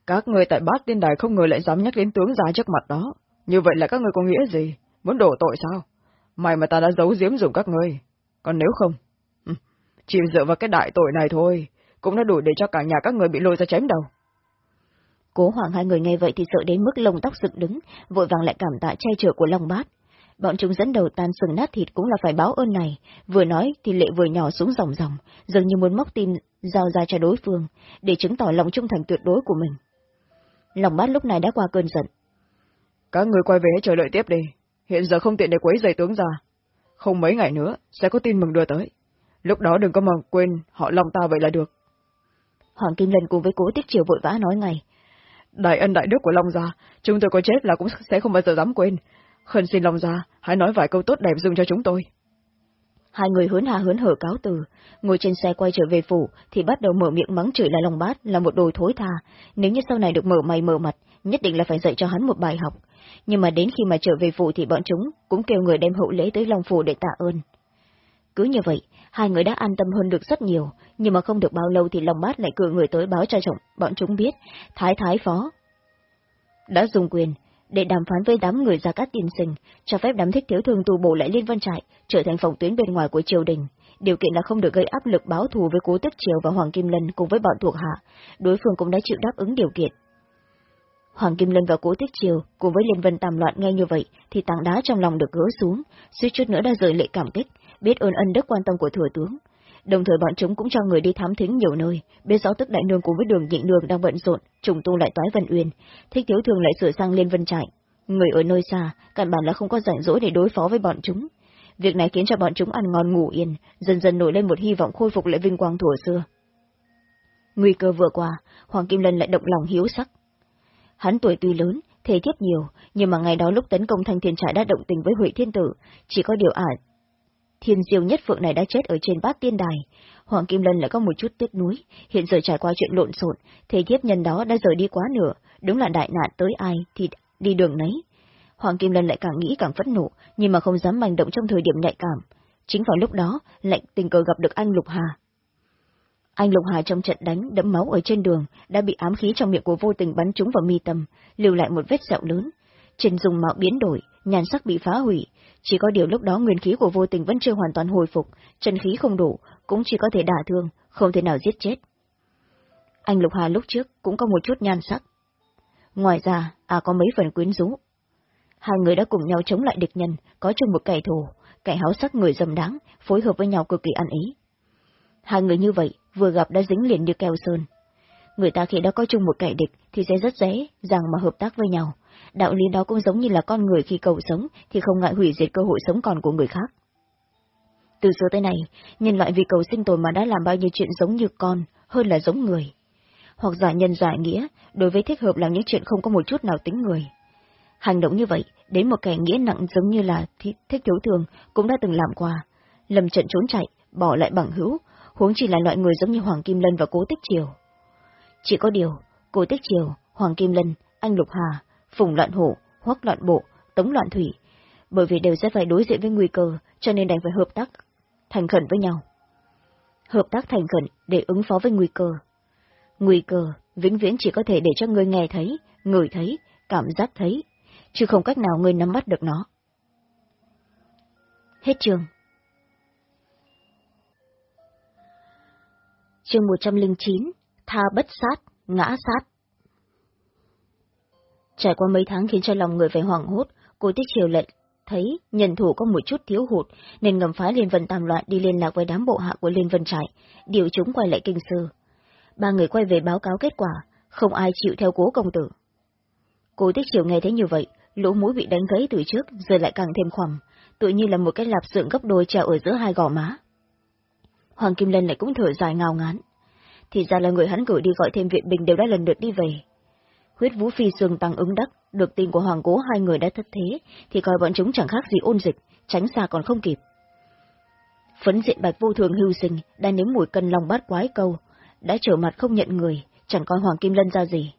Các người tại bát tiên đài không ngờ lại dám nhắc đến tướng gia trước mặt đó. Như vậy là các người có nghĩa gì? Muốn đổ tội sao? May mà ta đã giấu giếm dùng các người. Còn nếu không, chỉ dựa vào cái đại tội này thôi, cũng đã đủ để cho cả nhà các người bị lôi ra chém đầu. Cố hoàng hai người nghe vậy thì sợ đến mức lông tóc dựng đứng, vội vàng lại cảm tạ che chở của Long Bát. Bọn chúng dẫn đầu tan sừng nát thịt cũng là phải báo ơn này, vừa nói thì lệ vừa nhỏ xuống dòng dòng, dường như muốn móc tim giao ra cho đối phương, để chứng tỏ lòng trung thành tuyệt đối của mình. Lòng bát lúc này đã qua cơn giận. Các người quay về chờ đợi tiếp đi, hiện giờ không tiện để quấy giày tướng ra. Không mấy ngày nữa, sẽ có tin mừng đưa tới. Lúc đó đừng có mà quên họ lòng ta vậy là được. Hoàng Kim Lân cùng với cố tích triều vội vã nói ngay. Đại ân đại đức của Long Gia, chúng tôi có chết là cũng sẽ không bao giờ dám quên. Khẩn xin Long Gia, hãy nói vài câu tốt đẹp dùng cho chúng tôi. Hai người hớn hà hớn hở cáo từ, ngồi trên xe quay trở về phủ, thì bắt đầu mở miệng mắng chửi là Long Bát là một đồ thối tha, nếu như sau này được mở mày mở mặt, nhất định là phải dạy cho hắn một bài học. Nhưng mà đến khi mà trở về phủ thì bọn chúng cũng kêu người đem hậu lễ tới Long Phủ để tạ ơn. Cứ như vậy, hai người đã an tâm hơn được rất nhiều, nhưng mà không được bao lâu thì lòng Bát lại cử người tới báo cho chồng, bọn chúng biết, Thái Thái Phó. Đã dùng quyền, để đàm phán với đám người ra các tiên sinh, cho phép đám thích thiếu thường tu bổ lại Liên Vân Trại, trở thành phòng tuyến bên ngoài của triều đình. Điều kiện là không được gây áp lực báo thù với cố tức triều và Hoàng Kim Lân cùng với bọn thuộc hạ, đối phương cũng đã chịu đáp ứng điều kiện. Hoàng Kim Lân và Cố Tích Triều cùng với Liên Vân Tàm Loạn nghe như vậy thì tảng đá trong lòng được gỡ xuống, suýt chút nữa đã rời lệ cảm kích, biết ơn ân đức quan tâm của thừa tướng. Đồng thời bọn chúng cũng cho người đi thám thính nhiều nơi, biết rõ tức đại nương cùng với đường nhịn nương đang bận rộn, trùng tu lại toái vân uyên, thích thiếu thường lại sửa sang liên vân trại. Người ở nơi xa, căn bản là không có rảnh rỗi để đối phó với bọn chúng. Việc này khiến cho bọn chúng ăn ngon ngủ yên, dần dần nổi lên một hy vọng khôi phục lại vinh quang thuở xưa. Nguy cơ vừa qua, Hoàng Kim Lân lại động lòng hiếu sắc. Hắn tuổi tuy lớn, thể thiếp nhiều, nhưng mà ngày đó lúc tấn công thanh thiên trại đã động tình với Huệ Thiên Tử, chỉ có điều ả Thiên diêu nhất phượng này đã chết ở trên bát tiên đài. Hoàng Kim Lân lại có một chút tiếc nuối, hiện giờ trải qua chuyện lộn xộn, thế thiếp nhân đó đã rời đi quá nửa, đúng là đại nạn tới ai thì đi đường nấy. Hoàng Kim Lân lại càng nghĩ càng phẫn nộ, nhưng mà không dám manh động trong thời điểm nhạy cảm. Chính vào lúc đó, lệnh tình cờ gặp được anh Lục Hà. Anh Lục Hà trong trận đánh đẫm máu ở trên đường đã bị ám khí trong miệng của vô tình bắn trúng vào mi tâm, lưu lại một vết sẹo lớn. Trên dùng mạo biến đổi, nhàn sắc bị phá hủy, chỉ có điều lúc đó nguyên khí của vô tình vẫn chưa hoàn toàn hồi phục, chân khí không đủ, cũng chỉ có thể đả thương, không thể nào giết chết. Anh Lục Hà lúc trước cũng có một chút nhan sắc. Ngoài ra, à có mấy phần quyến rũ. Hai người đã cùng nhau chống lại địch nhân, có chung một kẻ thù, kẻ háo sắc người dầm đáng, phối hợp với nhau cực kỳ ăn ý. Hai người như vậy, vừa gặp đã dính liền như keo sơn. Người ta khi đã có chung một kẻ địch thì sẽ rất dễ, rằng mà hợp tác với nhau, đạo lý đó cũng giống như là con người khi cầu sống thì không ngại hủy diệt cơ hội sống còn của người khác. Từ xưa tới nay, nhân loại vì cầu sinh tồn mà đã làm bao nhiêu chuyện giống như con, hơn là giống người. Hoặc giả nhân giải nghĩa, đối với thích hợp làm những chuyện không có một chút nào tính người. Hành động như vậy, đến một kẻ nghĩa nặng giống như là thích thiếu thường cũng đã từng làm qua. Lầm trận trốn chạy, bỏ lại bằng hữu, huống chỉ là loại người giống như Hoàng Kim Lân và Cố Tích Triều. Chỉ có điều, Cố Tích Triều, Hoàng Kim Lân, anh Lục Hà, phùng loạn hổ, hoắc loạn bộ, tống loạn thủy, bởi vì đều sẽ phải đối diện với nguy cơ, cho nên đành phải hợp tác thành khẩn với nhau. Hợp tác thành khẩn để ứng phó với nguy cơ. Nguy cơ vĩnh viễn chỉ có thể để cho người nghe thấy, người thấy, cảm giác thấy, chứ không cách nào người nắm bắt được nó. Hết trường. Chương 109 Tha bất sát, ngã sát Trải qua mấy tháng khiến cho lòng người phải hoảng hốt, Cô Tích Triều lệnh, thấy nhân thủ có một chút thiếu hụt, nên ngầm phái Liên Vân Tam Loạn đi liên lạc với đám bộ hạ của Liên Vân Trại, điều chúng quay lại kinh sư. Ba người quay về báo cáo kết quả, không ai chịu theo cố công tử. Cô Tích Triều nghe thấy như vậy, lỗ mũi bị đánh gãy từ trước, giờ lại càng thêm khoằm, tự như là một cái lạp dựng gấp đôi treo ở giữa hai gò má. Hoàng Kim Lân lại cũng thở dài ngào ngán. Thì ra là người hắn gửi đi gọi thêm viện bình đều đã lần lượt đi về. Huyết vũ phi sương tăng ứng đắc, được tin của Hoàng Cố hai người đã thất thế, thì coi bọn chúng chẳng khác gì ôn dịch, tránh xa còn không kịp. Phấn diện bạch vô thường hưu sinh, đã nếm mùi cân lòng bát quái câu, đã trở mặt không nhận người, chẳng coi Hoàng Kim Lân ra gì.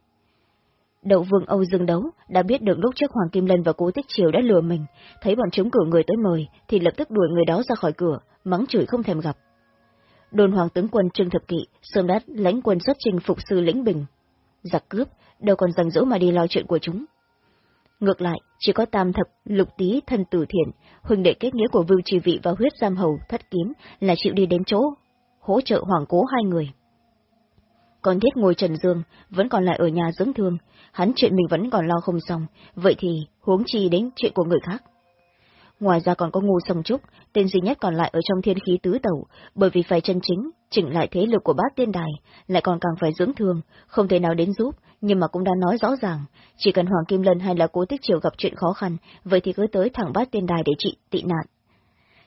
Đậu vương Âu Dương đấu, đã biết được lúc trước Hoàng Kim Lân và Cố Tích Triều đã lừa mình, thấy bọn chúng cử người tới mời, thì lập tức đuổi người đó ra khỏi cửa, mắng chửi không thèm gặp. Đồn Hoàng tướng quân Trương Thập Kỵ, sớm đã lãnh quân xuất trình phục sư lĩnh bình. Giặc cướp, đâu còn dần dỗ mà đi lo chuyện của chúng. Ngược lại, chỉ có tam thập, lục tý, thân tử thiện, huynh đệ kết nghĩa của Vưu Trì Vị và huyết giam hầu, thất kiếm là chịu đi đến chỗ, hỗ trợ hoàng cố hai người. Còn thiết ngồi Trần Dương, vẫn còn lại ở nhà dưỡng thương, hắn chuyện mình vẫn còn lo không xong, vậy thì huống chi đến chuyện của người khác. Ngoài ra còn có ngu sông trúc, tên duy nhất còn lại ở trong thiên khí tứ tẩu, bởi vì phải chân chính, chỉnh lại thế lực của bác tiên đài, lại còn càng phải dưỡng thương, không thể nào đến giúp, nhưng mà cũng đã nói rõ ràng, chỉ cần Hoàng Kim Lân hay là cố tích triều gặp chuyện khó khăn, vậy thì cứ tới thẳng bát tiên đài để trị tị nạn.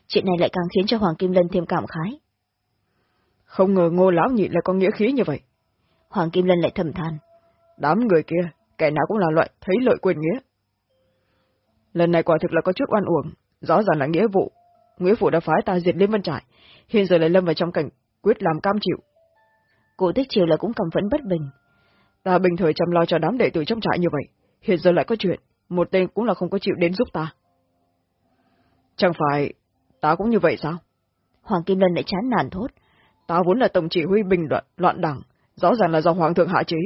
Chuyện này lại càng khiến cho Hoàng Kim Lân thêm cảm khái. Không ngờ ngô lão nhị lại có nghĩa khí như vậy. Hoàng Kim Lân lại thầm than. Đám người kia, kẻ nào cũng là loại thấy lợi quyền nghĩa. Lần này quả thực là có chút oan uổng, rõ ràng là nghĩa vụ. Nghĩa vụ đã phái ta diệt Liên Vân Trại, hiện giờ lại lâm vào trong cảnh quyết làm cam chịu. Cổ tích triều là cũng cầm phẫn bất bình. Ta bình thời chăm lo cho đám đệ tử trong trại như vậy, hiện giờ lại có chuyện, một tên cũng là không có chịu đến giúp ta. Chẳng phải ta cũng như vậy sao? Hoàng Kim Lân lại chán nản thốt. Ta vốn là tổng chỉ huy bình loạn, loạn đẳng, rõ ràng là do Hoàng thượng hạ chế,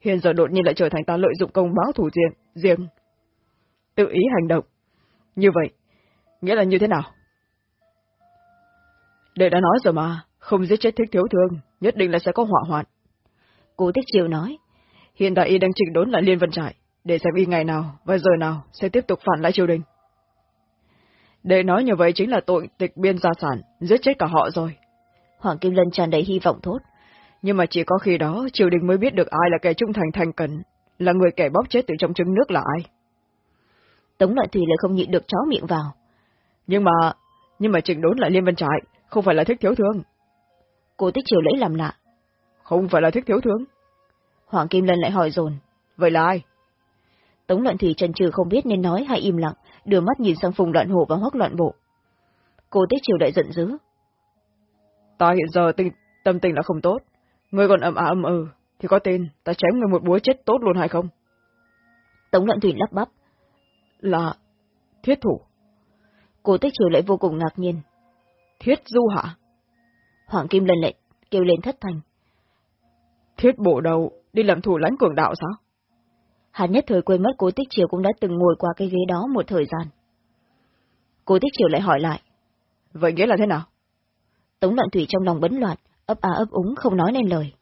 hiện giờ đột nhiên lại trở thành ta lợi dụng công báo thủ riêng, riêng. Tự ý hành động. Như vậy, nghĩa là như thế nào? Đệ đã nói rồi mà, không giết chết thích thiếu thương, nhất định là sẽ có họa hoạn. Cố Tích Triều nói, hiện tại y đang chỉnh đốn lại Liên Vân Trại, để xem y ngày nào và giờ nào sẽ tiếp tục phản lại triều đình. Đệ nói như vậy chính là tội tịch biên gia sản, giết chết cả họ rồi. Hoàng Kim Lân tràn đầy hy vọng thốt. Nhưng mà chỉ có khi đó triều đình mới biết được ai là kẻ trung thành thành cần, là người kẻ bóp chết từ trong trứng nước là ai. Tống Loạn Thủy lại không nhịn được chó miệng vào. Nhưng mà, nhưng mà chỉnh đốn lại Liên Vân Trại, không phải là thích thiếu thương. Cô Tích Triều lấy làm lạ. Không phải là thích thiếu thương. Hoàng Kim Lân lại hỏi dồn. Vậy là ai? Tống Loạn Thủy trần trừ không biết nên nói hay im lặng, đưa mắt nhìn sang Phùng Loạn Hổ và Hoắc Loạn Bộ. Cô Tích Triều đại giận dữ. Ta hiện giờ tinh, tâm tình là không tốt. Ngươi còn ầm à ầm ừ, thì có tin ta chém ngươi một búa chết tốt luôn hay không? Tống Loạn Thủy lắp bắp. Là thiết thủ. Cô Tích Triều lại vô cùng ngạc nhiên. Thiết du hả? Hoàng Kim lần lại kêu lên thất thành. Thiết bộ đầu đi làm thủ lãnh cường đạo sao? Hắn nhất thời quên mất cố Tích Triều cũng đã từng ngồi qua cái ghế đó một thời gian. Cố Tích Triều lại hỏi lại. Vậy nghĩa là thế nào? Tống loạn thủy trong lòng bấn loạn, ấp á ấp úng không nói nên lời.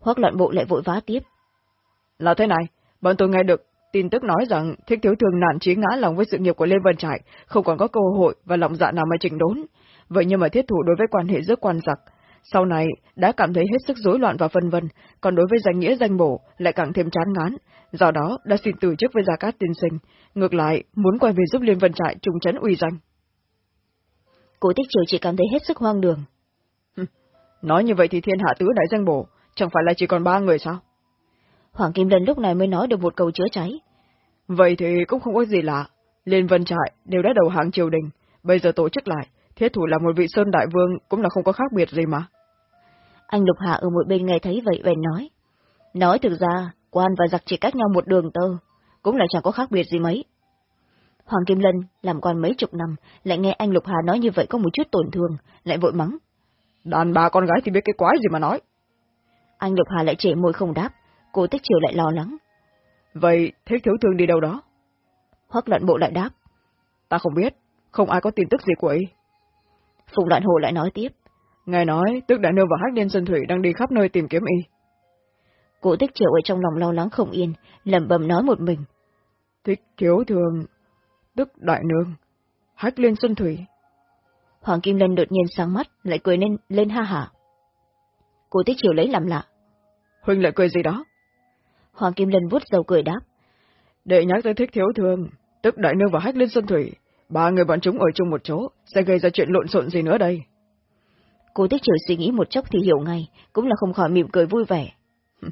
Hoác loạn bộ lại vội vã tiếp. Là thế này, bọn tôi nghe được tin tức nói rằng thích thiếu thường nạn chí ngã lòng với sự nghiệp của Lê Vân Trại, không còn có cơ hội và lòng dạ nào mà chỉnh đốn. Vậy nhưng mà thiết thủ đối với quan hệ giữa quan giặc, sau này đã cảm thấy hết sức rối loạn và phân vân, còn đối với danh nghĩa danh bổ lại càng thêm chán ngán, do đó đã xin từ chức với Gia Cát tiên sinh, ngược lại muốn quay về giúp Liên Vân Trại trùng trấn uy danh. Cố Tích Triều chỉ cảm thấy hết sức hoang đường. Nói như vậy thì thiên hạ tứ đại danh bổ, chẳng phải là chỉ còn ba người sao? Hoàng Kim Lân lúc này mới nói được một câu chữa cháy. Vậy thì cũng không có gì lạ. Liên Vân Trại đều đã đầu hàng triều đình, bây giờ tổ chức lại, thiết thủ là một vị Sơn Đại Vương cũng là không có khác biệt gì mà. Anh Lục Hạ ở một bên nghe thấy vậy bèn nói. Nói thực ra, quan và giặc chỉ cách nhau một đường tơ, cũng là chẳng có khác biệt gì mấy. Hoàng Kim Lân làm quan mấy chục năm, lại nghe anh Lục Hà nói như vậy có một chút tổn thương, lại vội mắng. Đàn bà con gái thì biết cái quái gì mà nói. Anh Lục Hà lại trễ môi không đáp, cô Tích Triều lại lo lắng. Vậy thích thiếu thương đi đâu đó? Hoắc loạn bộ lại đáp. Ta không biết, không ai có tin tức gì của y. Phùng loạn hồ lại nói tiếp. Ngài nói, tức đại nương và hắc điên Xuân Thủy đang đi khắp nơi tìm kiếm y. Cô Tích Triều ở trong lòng lo lắng không yên, lẩm bẩm nói một mình. Thích thiếu thương, tức đại nương, hách liên xuân thủy. Hoàng Kim Lân đột nhiên sáng mắt, lại cười lên, lên ha hả. Cô Tích Triều lấy làm lạ. Huynh lại cười gì đó? Hoàng Kim Lân vuốt dầu cười đáp. Để nhắc tới thích thiếu thương, tức đại nương và hách liên xuân thủy, ba người bọn chúng ở chung một chỗ, sẽ gây ra chuyện lộn xộn gì nữa đây? Cô Tích Triều suy nghĩ một chốc thì hiểu ngay, cũng là không khỏi mỉm cười vui vẻ.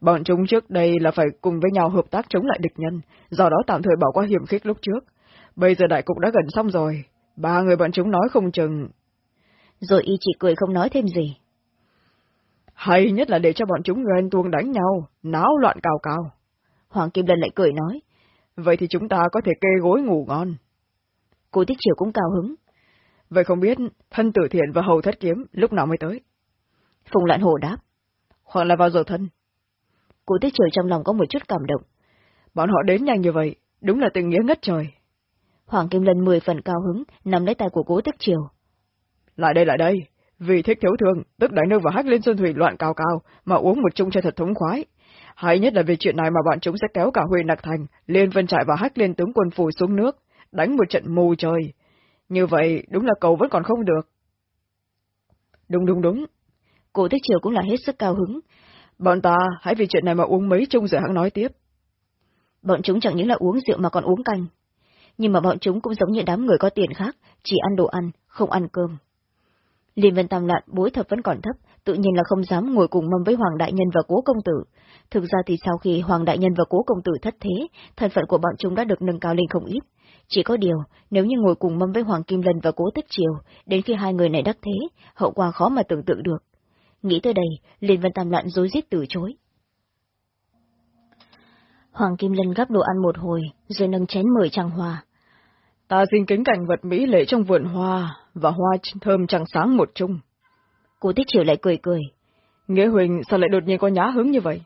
bọn chúng trước đây là phải cùng với nhau hợp tác chống lại địch nhân, do đó tạm thời bỏ qua hiểm khích lúc trước. Bây giờ đại cục đã gần xong rồi, ba người bọn chúng nói không chừng. Rồi y chỉ cười không nói thêm gì. Hay nhất là để cho bọn chúng ghen tuông đánh nhau, náo loạn cào cào. Hoàng Kim Lân lại cười nói. Vậy thì chúng ta có thể kê gối ngủ ngon. Cô Tích Triều cũng cao hứng. Vậy không biết thân tử thiện và hầu thất kiếm lúc nào mới tới? Phùng Lạn Hồ đáp. Hoặc là vào giờ thân. Cô Tích Triều trong lòng có một chút cảm động. Bọn họ đến nhanh như vậy, đúng là tình nghĩa ngất trời. Hoàng Kim Lân mười phần cao hứng, nắm lấy tay của cố Tích Triều. Lại đây lại đây, vì thích thiếu thương, tức đại nương và hách lên xuân thủy loạn cao cao, mà uống một chung cho thật thống khoái. Hay nhất là vì chuyện này mà bọn chúng sẽ kéo cả Huyền Nặc Thành, Liên Vân Trại và hách lên tướng quân phù xuống nước, đánh một trận mù trời. Như vậy, đúng là cầu vẫn còn không được. Đúng đúng đúng. Cô Tích Triều cũng là hết sức cao hứng. Bọn ta hãy vì chuyện này mà uống mấy chung rồi hãng nói tiếp. Bọn chúng chẳng những là uống rượu mà còn uống canh. Nhưng mà bọn chúng cũng giống như đám người có tiền khác, chỉ ăn đồ ăn, không ăn cơm. Liên Vân Tam Lạn bối thật vẫn còn thấp, tự nhiên là không dám ngồi cùng mâm với Hoàng Đại Nhân và Cố Công Tử. Thực ra thì sau khi Hoàng Đại Nhân và Cố Công Tử thất thế, thân phận của bọn chúng đã được nâng cao lên không ít. Chỉ có điều, nếu như ngồi cùng mâm với Hoàng Kim Lân và Cố Tích Triều, đến khi hai người này đắc thế, hậu quả khó mà tưởng tượng được. Nghĩ tới đây, Liên Vân Tam Lạn dối rít từ chối. Hoàng Kim Lân gắp đồ ăn một hồi, rồi nâng chén mời trăng hoa. Ta xin kính cảnh vật mỹ lệ trong vườn hoa, và hoa thơm trăng sáng một chung. Cô Tích Triều lại cười cười. Nghĩa Huỳnh sao lại đột nhiên có nhá hứng như vậy?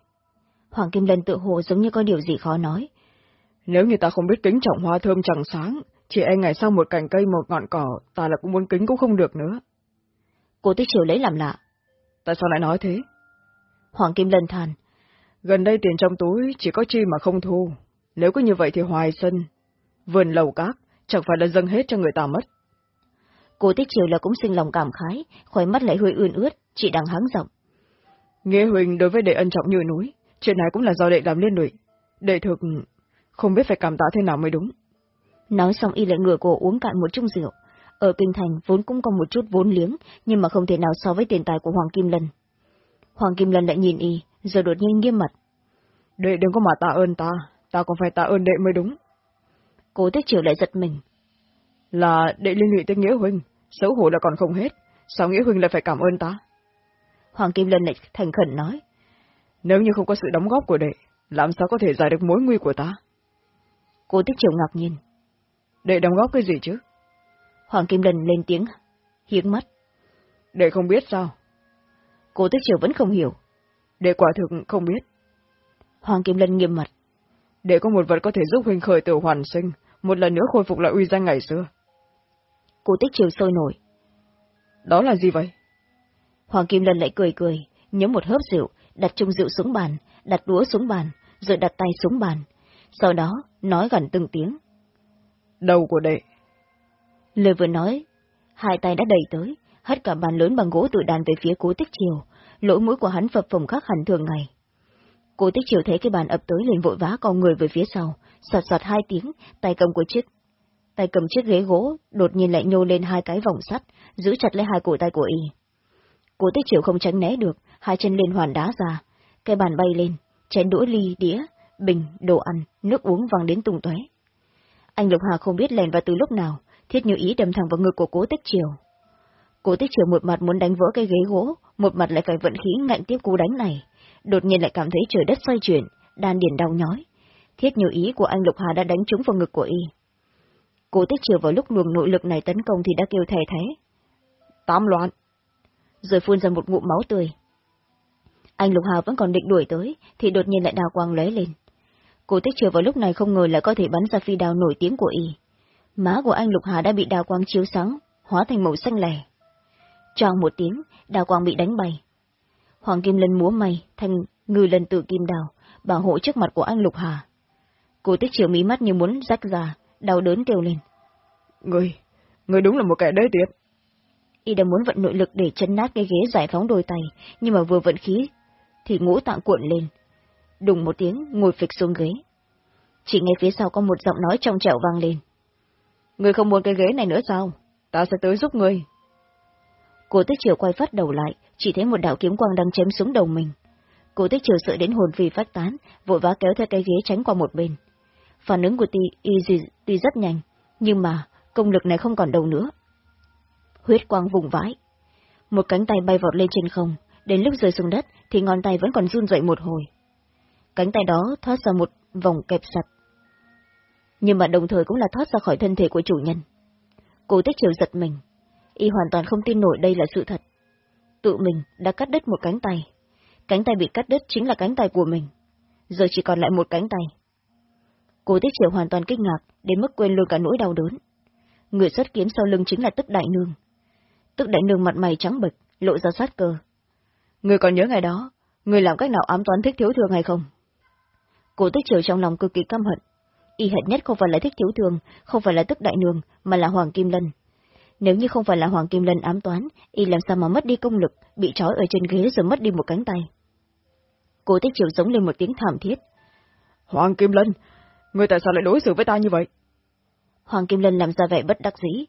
Hoàng Kim Lân tự hồ giống như có điều gì khó nói. Nếu như ta không biết kính trọng hoa thơm trăng sáng, chỉ e ngày sau một cành cây một ngọn cỏ, ta là cũng muốn kính cũng không được nữa. Cô Tích Triều lấy làm lạ. Tại sao lại nói thế? Hoàng Kim Lân than. Gần đây tiền trong túi chỉ có chi mà không thu. Nếu có như vậy thì hoài sân, vườn lầu cát, chẳng phải là dâng hết cho người ta mất. Cô Tích Triều là cũng sinh lòng cảm khái, khóe mắt lại hơi ươn ướt, chị đang hắng giọng. Nghĩa Huỳnh đối với đệ ân trọng như núi, chuyện này cũng là do đệ làm liên lụy. Đệ thực không biết phải cảm tạ thế nào mới đúng. Nói xong y lại ngửa cổ uống cạn một chung rượu. Ở Kinh Thành vốn cũng có một chút vốn liếng, nhưng mà không thể nào so với tiền tài của Hoàng Kim Lân. Hoàng Kim Lân lại nhìn y, rồi đột nhiên nghiêm mặt. Đệ đừng có mà tạ ơn ta, ta còn phải tạ ơn đệ mới đúng. Cố Tích Triều lại giật mình. Là đệ liên lụy tới Nghĩa Huynh, xấu hổ là còn không hết, sao Nghĩa Huynh lại phải cảm ơn ta? Hoàng Kim Lân lại thành khẩn nói. Nếu như không có sự đóng góp của đệ, làm sao có thể giải được mối nguy của ta? Cô Tích Triều ngạc nhiên. Đệ đóng góp cái gì chứ? Hoàng Kim Lân lên tiếng, hiếng mắt. Đệ không biết sao? Cô Tích Triều vẫn không hiểu. Đệ quả thực không biết. Hoàng Kim Lân nghiêm mặt. Đệ có một vật có thể giúp huynh khởi tử hoàn sinh, một lần nữa khôi phục lại uy danh ngày xưa. Cô Tích Triều sôi nổi. Đó là gì vậy? Hoàng Kim Lân lại cười cười, nhớ một hớp rượu, đặt chung rượu xuống bàn, đặt đũa xuống bàn, rồi đặt tay xuống bàn. Sau đó, nói gần từng tiếng. Đầu của đệ. Lời vừa nói, hai tay đã đầy tới, hất cả bàn lớn bằng gỗ tự đàn về phía cố tích triều, lỗ mũi của hắn phập phồng khác hẳn thường ngày. Cố tích triều thấy cái bàn ập tới liền vội vã con người về phía sau, sọt sọt hai tiếng, tay cầm của chiếc. Tay cầm chiếc ghế gỗ, đột nhiên lại nhô lên hai cái vòng sắt, giữ chặt lấy hai cổ tay của y. Cố tích triều không tránh né được, hai chân lên hoàn đá ra, cái bàn bay lên, chén đũa ly, đĩa, bình, đồ ăn, nước uống văng đến tung tóe. Anh Lục Hà không biết lèn vào từ lúc nào, thiết như ý đâm thẳng vào ngực của cố tích triều. Cố tích triều một mặt muốn đánh vỡ cái ghế gỗ, một mặt lại phải vận khí ngạnh tiếp cú đánh này. Đột nhiên lại cảm thấy trời đất xoay chuyển, đan điền đau nhói. Thiết như ý của anh Lục Hà đã đánh trúng vào ngực của y. Cố tích triều vào lúc luồng nội lực này tấn công thì đã kêu thề thế. Tám loạn! Rồi phun ra một ngụm máu tươi. Anh Lục Hà vẫn còn định đuổi tới, thì đột nhiên lại đào quang lóe lên. Cô Tích Triều vào lúc này không ngờ lại có thể bắn ra phi đao nổi tiếng của y. Má của anh Lục Hà đã bị đào quang chiếu sáng, hóa thành màu xanh lẻ. Choang một tiếng, đào quang bị đánh bay. Hoàng Kim Lân múa may, thành ngư lần tự kim đào, bảo hộ trước mặt của anh Lục Hà. Cô Tích Triều mí mắt như muốn rách ra, đau đớn kêu lên. Người, người đúng là một kẻ đế tiện. Y đã muốn vận nội lực để chân nát cái ghế giải phóng đôi tay, nhưng mà vừa vận khí, thì ngũ tạng cuộn lên. Đùng một tiếng, ngồi phịch xuống ghế. Chỉ nghe phía sau có một giọng nói trong trẻo vang lên. Người không muốn cái ghế này nữa sao? Ta sẽ tới giúp người. Cô tích chiều quay phát đầu lại, chỉ thấy một đạo kiếm quang đang chém xuống đầu mình. Cô tích chiều sợ đến hồn vì phát tán, vội vã kéo theo cái ghế tránh qua một bên. Phản ứng của ti tuy rất nhanh, nhưng mà công lực này không còn đâu nữa. Huyết quang vùng vãi. Một cánh tay bay vọt lên trên không, đến lúc rơi xuống đất thì ngón tay vẫn còn run dậy một hồi. Cánh tay đó thoát ra một vòng kẹp sạch. Nhưng mà đồng thời cũng là thoát ra khỏi thân thể của chủ nhân. Cô tích chiều giật mình. Y hoàn toàn không tin nổi đây là sự thật. Tự mình đã cắt đứt một cánh tay. Cánh tay bị cắt đứt chính là cánh tay của mình. Giờ chỉ còn lại một cánh tay. Cô tích chiều hoàn toàn kinh ngạc, đến mức quên luôn cả nỗi đau đớn. Người xuất kiếm sau lưng chính là tức đại nương. Tức đại nương mặt mày trắng bệch, lộ ra sát cơ. Người còn nhớ ngày đó, người làm cách nào ám toán thích thiếu thương hay không? Cô tích chiều trong lòng cực kỳ căm hận. Y hận nhất không phải là thích thiếu thương, không phải là tức đại nương, mà là Hoàng Kim Lân. Nếu như không phải là Hoàng Kim Lân ám toán, Y làm sao mà mất đi công lực, bị trói ở trên ghế rồi mất đi một cánh tay. Cô tích chiều giống lên một tiếng thảm thiết. Hoàng Kim Lân, người tại sao lại đối xử với ta như vậy? Hoàng Kim Lân làm ra vẻ bất đắc dĩ.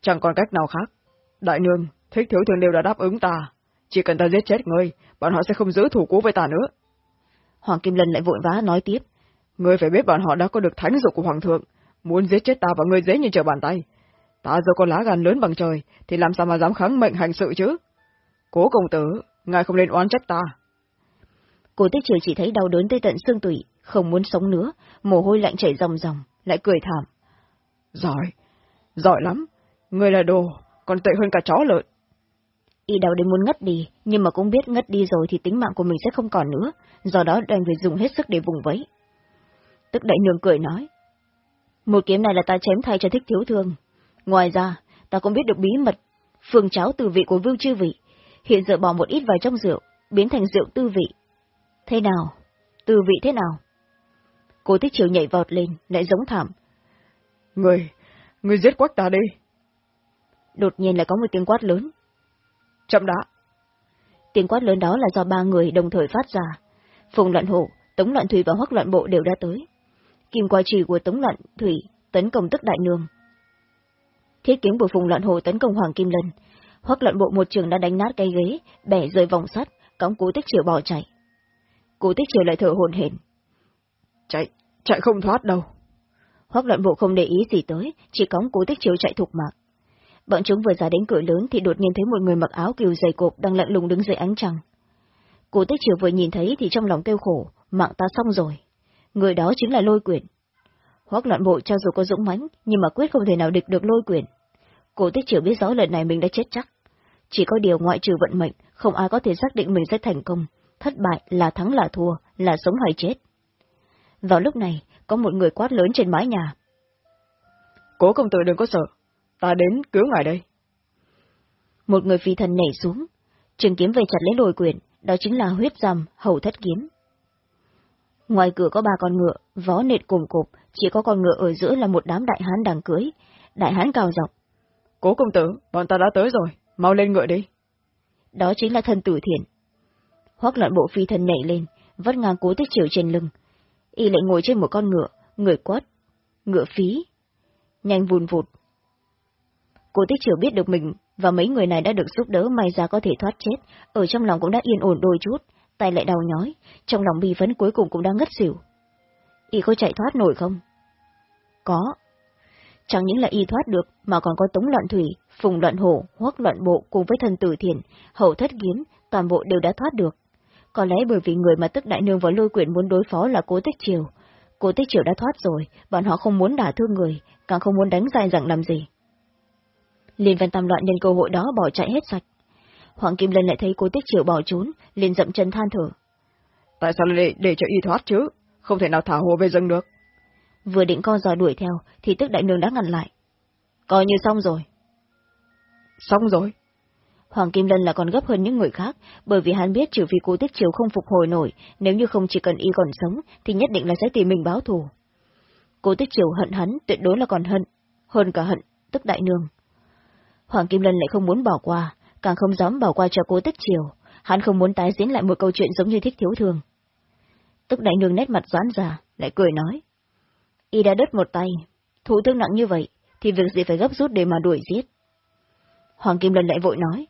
Chẳng còn cách nào khác. Đại nương, thích thiếu thường đều đã đáp ứng ta. Chỉ cần ta giết chết ngươi, bọn họ sẽ không giữ thủ cũ với ta nữa. Hoàng Kim Lân lại vội vã nói tiếp. Ngươi phải biết bọn họ đã có được thánh dụ của Hoàng thượng. Muốn giết chết ta và ngươi dễ như trở bàn tay. Ta giờ có lá gan lớn bằng trời, thì làm sao mà dám kháng mệnh hành sự chứ? Cố công tử, ngài không nên oán trách ta. Cô tích triều chỉ thấy đau đớn tới tận xương tủy, không muốn sống nữa, mồ hôi lạnh chảy ròng ròng, lại cười thảm. Giỏi, giỏi lắm. Ngươi là đồ, còn tệ hơn cả chó lợn. Y đau đến muốn ngất đi, nhưng mà cũng biết ngất đi rồi thì tính mạng của mình sẽ không còn nữa, do đó đành phải dùng hết sức để vùng vẫy. Tức đại nương cười nói. Một kiếm này là ta chém thay cho thích thiếu thương. Ngoài ra, ta cũng biết được bí mật, phương cháo từ vị của vưu chư vị. Hiện giờ bỏ một ít vào trong rượu, biến thành rượu tư vị. Thế nào? Tư vị thế nào? Cô thích chiều nhảy vọt lên, lại giống thảm. Người, người giết quách ta đi. Đột nhiên lại có một tiếng quát lớn. Chậm đã. Tiếng quát lớn đó là do ba người đồng thời phát ra. Phùng loạn hộ, Tống loạn thủy và Hoắc loạn bộ đều đã tới. Kim qua trì của Tống loạn thủy tấn công tức đại nương. Thiết kiếm của Phùng loạn hộ tấn công Hoàng Kim Lân. Hoắc loạn bộ một trường đã đánh nát cây ghế, bẻ rơi vòng sắt, cõng cố tích triều bỏ chạy. Cố tích triều lại thở hồn hển. Chạy, chạy không thoát đâu. Hoắc loạn bộ không để ý gì tới, chỉ cõng cố tích triều chạy thục mạng. Bọn chúng vừa ra đến cửa lớn thì đột nhiên thấy một người mặc áo kiều dày cộp đang lạnh lùng đứng dưới ánh trăng. Cố tích chiều vừa nhìn thấy thì trong lòng kêu khổ, mạng ta xong rồi. Người đó chính là lôi quyển. Hoác loạn bộ cho dù có dũng mãnh nhưng mà quyết không thể nào địch được lôi quyển. Cố tích chiều biết rõ lần này mình đã chết chắc. Chỉ có điều ngoại trừ vận mệnh, không ai có thể xác định mình sẽ thành công. Thất bại là thắng là thua, là sống hay chết. Vào lúc này, có một người quát lớn trên mái nhà. Cố công tử đừng có sợ, ta đến cứu ngài đây. Một người phi thần nhảy xuống, trường kiếm về chặt lấy lôi quyển, đó chính là huyết rằm, hầu thất kiếm. Ngoài cửa có ba con ngựa, vó nệt cùng cộp, chỉ có con ngựa ở giữa là một đám đại hán đang cưới. Đại hán cao giọng. Cố công tử, bọn ta đã tới rồi, mau lên ngựa đi. Đó chính là thân tử thiện. Hoác loạn bộ phi thân nhảy lên, vắt ngang cố tích chiều trên lưng. Y lại ngồi trên một con ngựa, người quất, ngựa phí. Nhanh vùn vụt. Cố tích chiều biết được mình và mấy người này đã được giúp đỡ may ra có thể thoát chết, ở trong lòng cũng đã yên ổn đôi chút, tay lại đau nhói, trong lòng bi phấn cuối cùng cũng đang ngất xỉu. Y có chạy thoát nổi không? Có. Chẳng những là y thoát được, mà còn có tống loạn thủy, phùng loạn hổ, hoắc loạn bộ cùng với thần tử thiền, hậu thất kiếm, toàn bộ đều đã thoát được. Có lẽ bởi vì người mà tức đại nương và lôi quyển muốn đối phó là cố tích triều. Cố tích triều đã thoát rồi, bọn họ không muốn đả thương người, càng không muốn đánh dài dặn làm gì. Liên văn tam loạn nhân cơ hội đó bỏ chạy hết sạch. Hoàng Kim Lân lại thấy cố tích triều bỏ trốn, liền dậm chân than thở. Tại sao lại để, để cho y thoát chứ? Không thể nào thả hồ về rừng được. Vừa định co giò đuổi theo, thì tức đại nương đã ngăn lại. Coi như xong rồi. Xong rồi. Hoàng Kim Lân là còn gấp hơn những người khác, bởi vì hắn biết trừ vì cố tích triều không phục hồi nổi, nếu như không chỉ cần y còn sống, thì nhất định là sẽ tìm mình báo thù. Cố Tích Triều hận hắn tuyệt đối là còn hận, hơn cả hận, tức đại nương. Hoàng Kim Lân lại không muốn bỏ qua, càng không dám bỏ qua cho Cố Tích Triều, hắn không muốn tái diễn lại một câu chuyện giống như thích thiếu thường. Tức đại nương nét mặt doãn ra, lại cười nói. Y đã đứt một tay, thủ thương nặng như vậy, thì việc gì phải gấp rút để mà đuổi giết. Hoàng Kim Lân lại vội nói.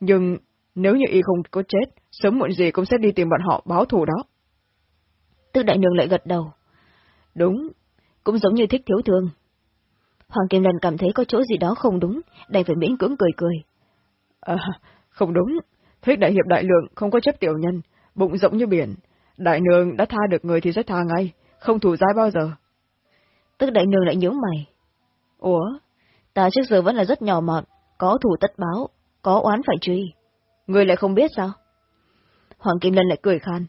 Nhưng nếu như y không có chết, sớm muộn gì cũng sẽ đi tìm bọn họ báo thù đó. Tức đại nương lại gật đầu. Đúng, cũng giống như thích thiếu thương. Hoàng Kim Lân cảm thấy có chỗ gì đó không đúng, đành phải miễn cưỡng cười cười. À, không đúng, thích đại hiệp đại lượng không có chấp tiểu nhân, bụng rộng như biển. Đại nương đã tha được người thì sẽ tha ngay, không thủ giai bao giờ. Tức đại nương lại nhớ mày. Ủa, ta trước giờ vẫn là rất nhỏ mọn, có thủ tất báo, có oán phải truy. Người lại không biết sao? Hoàng Kim Lân lại cười khan.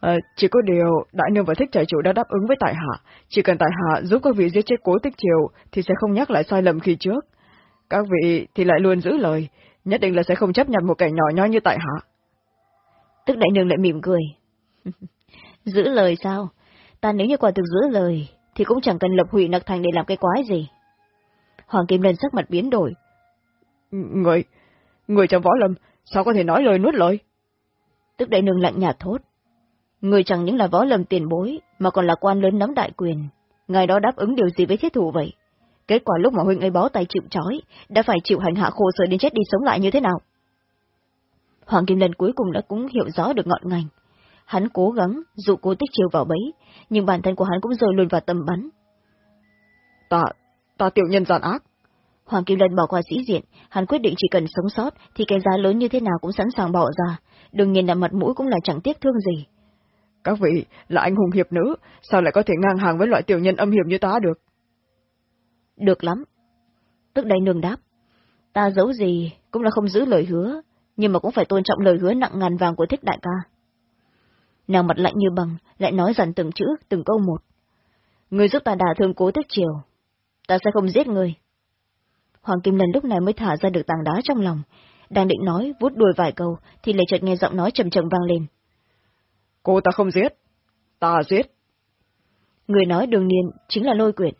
À, chỉ có điều, đại nương và thích trại chủ đã đáp ứng với tại hạ. Chỉ cần tại hạ giúp các vị giết chết cố tích triều, thì sẽ không nhắc lại sai lầm khi trước. Các vị thì lại luôn giữ lời, nhất định là sẽ không chấp nhận một kẻ nhỏ nhoi như tại hạ. Tức đại nương lại mỉm cười. giữ lời sao? Ta nếu như quả thực giữ lời, thì cũng chẳng cần lập hủy nặc thành để làm cái quái gì. Hoàng Kim Lân sắc mặt biến đổi. Người, người trong võ lâm, sao có thể nói lời nuốt lời? Tức đại nương lạnh nhạt thốt. Người chẳng những là võ lâm tiền bối, mà còn là quan lớn nắm đại quyền. Ngài đó đáp ứng điều gì với thiết thủ vậy? Kết quả lúc mà huynh ấy bó tay chịu trói, đã phải chịu hành hạ khổ sở đến chết đi sống lại như thế nào? Hoàng Kim Lân cuối cùng đã cũng hiểu rõ được ngọn ngành. Hắn cố gắng dụ cô tích chiều vào bẫy, nhưng bản thân của hắn cũng rơi luôn vào tầm bắn. Ta, ta tiểu nhân giàn ác. Hoàng Kim Lân bỏ qua sĩ diện, hắn quyết định chỉ cần sống sót thì cái giá lớn như thế nào cũng sẵn sàng bỏ ra, đương nhiên là mặt mũi cũng là chẳng tiếc thương gì. Các vị, là anh hùng hiệp nữ, sao lại có thể ngang hàng với loại tiểu nhân âm hiểm như ta được? Được lắm. Tức đây nương đáp. Ta giấu gì cũng là không giữ lời hứa, nhưng mà cũng phải tôn trọng lời hứa nặng ngàn vàng của thích đại ca. Nàng mặt lạnh như bằng, lại nói dần từng chữ, từng câu một. Người giúp ta đả thương cố tức chiều. Ta sẽ không giết người. Hoàng Kim Lân lúc này mới thả ra được tảng đá trong lòng. Đang định nói, vút đuôi vài câu, thì lại chợt nghe giọng nói trầm trầm vang lên. Cô ta không giết. Ta giết. Người nói đường niên chính là lôi quyển.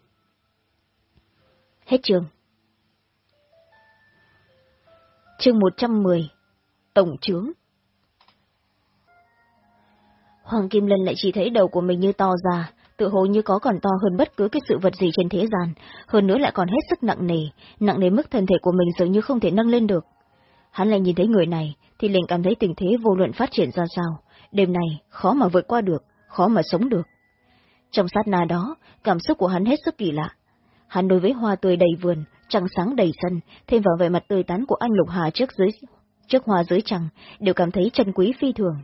Hết chương. Chương 110 Tổng trướng Hoàng Kim Lân lại chỉ thấy đầu của mình như to ra, tự hồ như có còn to hơn bất cứ cái sự vật gì trên thế gian, hơn nữa lại còn hết sức nặng nề, nặng đến mức thân thể của mình dường như không thể nâng lên được. Hắn lại nhìn thấy người này, thì liền cảm thấy tình thế vô luận phát triển ra sao, đêm này khó mà vượt qua được, khó mà sống được. Trong sát na đó, cảm xúc của hắn hết sức kỳ lạ. Hắn đối với hoa tươi đầy vườn, trăng sáng đầy sân, thêm vào vẻ mặt tươi tắn của anh Lục Hà trước dưới trước hoa dưới trăng, đều cảm thấy chân quý phi thường.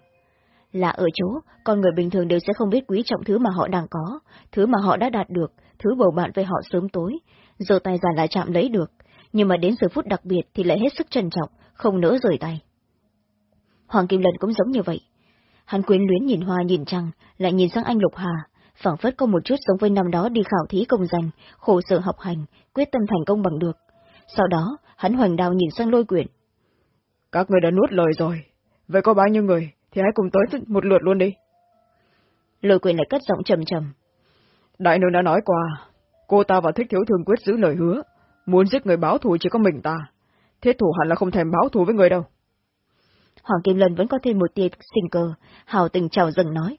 Là ở chỗ, con người bình thường đều sẽ không biết quý trọng thứ mà họ đang có, thứ mà họ đã đạt được, thứ bầu bạn với họ sớm tối, giờ tay ra lại chạm lấy được, nhưng mà đến giờ phút đặc biệt thì lại hết sức trân trọng, không nỡ rời tay. Hoàng Kim Lân cũng giống như vậy. Hắn quyến luyến nhìn hoa nhìn trăng, lại nhìn sang anh Lục Hà, phảng phất có một chút giống với năm đó đi khảo thí công danh, khổ sở học hành, quyết tâm thành công bằng được. Sau đó, hắn hoành đào nhìn sang lôi quyển. Các người đã nuốt lời rồi, vậy có bao nhiêu người, thì hãy cùng tới một lượt luôn đi. Lôi quyển lại cất giọng trầm trầm. Đại nương đã nói qua, cô ta và thích thiếu thường quyết giữ lời hứa, muốn giết người báo thù chỉ có mình ta. Thiết thủ hẳn là không thèm báo thù với người đâu. Hoàng Kim Lân vẫn có thêm một tia sinh cơ, hào tình chào dần nói.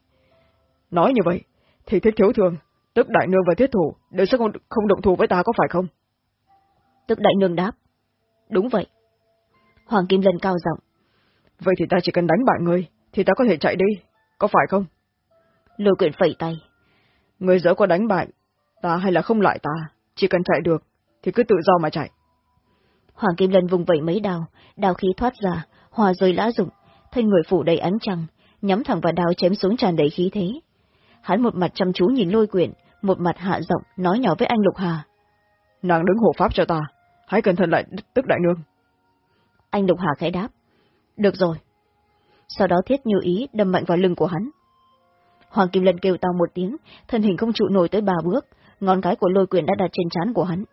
Nói như vậy, thì thiết thiếu thường, tức đại nương và thiết thủ đều sẽ không, không động thù với ta có phải không? Tức đại nương đáp. Đúng vậy. Hoàng Kim Lân cao giọng. Vậy thì ta chỉ cần đánh bại ngươi, thì ta có thể chạy đi, có phải không? Lôi quyển phẩy tay. Ngươi dẫu có đánh bại, ta hay là không lại ta, chỉ cần chạy được, thì cứ tự do mà chạy. Hoàng Kim Lân vùng vẩy mấy đào, đào khí thoát ra, hòa rơi lá rụng, thay người phủ đầy ánh trăng, nhắm thẳng vào đào chém xuống tràn đầy khí thế. Hắn một mặt chăm chú nhìn lôi quyển, một mặt hạ giọng nói nhỏ với anh Lục Hà. Nàng đứng hộ pháp cho ta, hãy cẩn thận lại tức đại nương. Anh Lục Hà khẽ đáp. Được rồi. Sau đó thiết như ý đâm mạnh vào lưng của hắn. Hoàng Kim Lân kêu to một tiếng, thân hình không trụ nổi tới ba bước, ngón cái của lôi quyền đã đặt trên trán của hắn.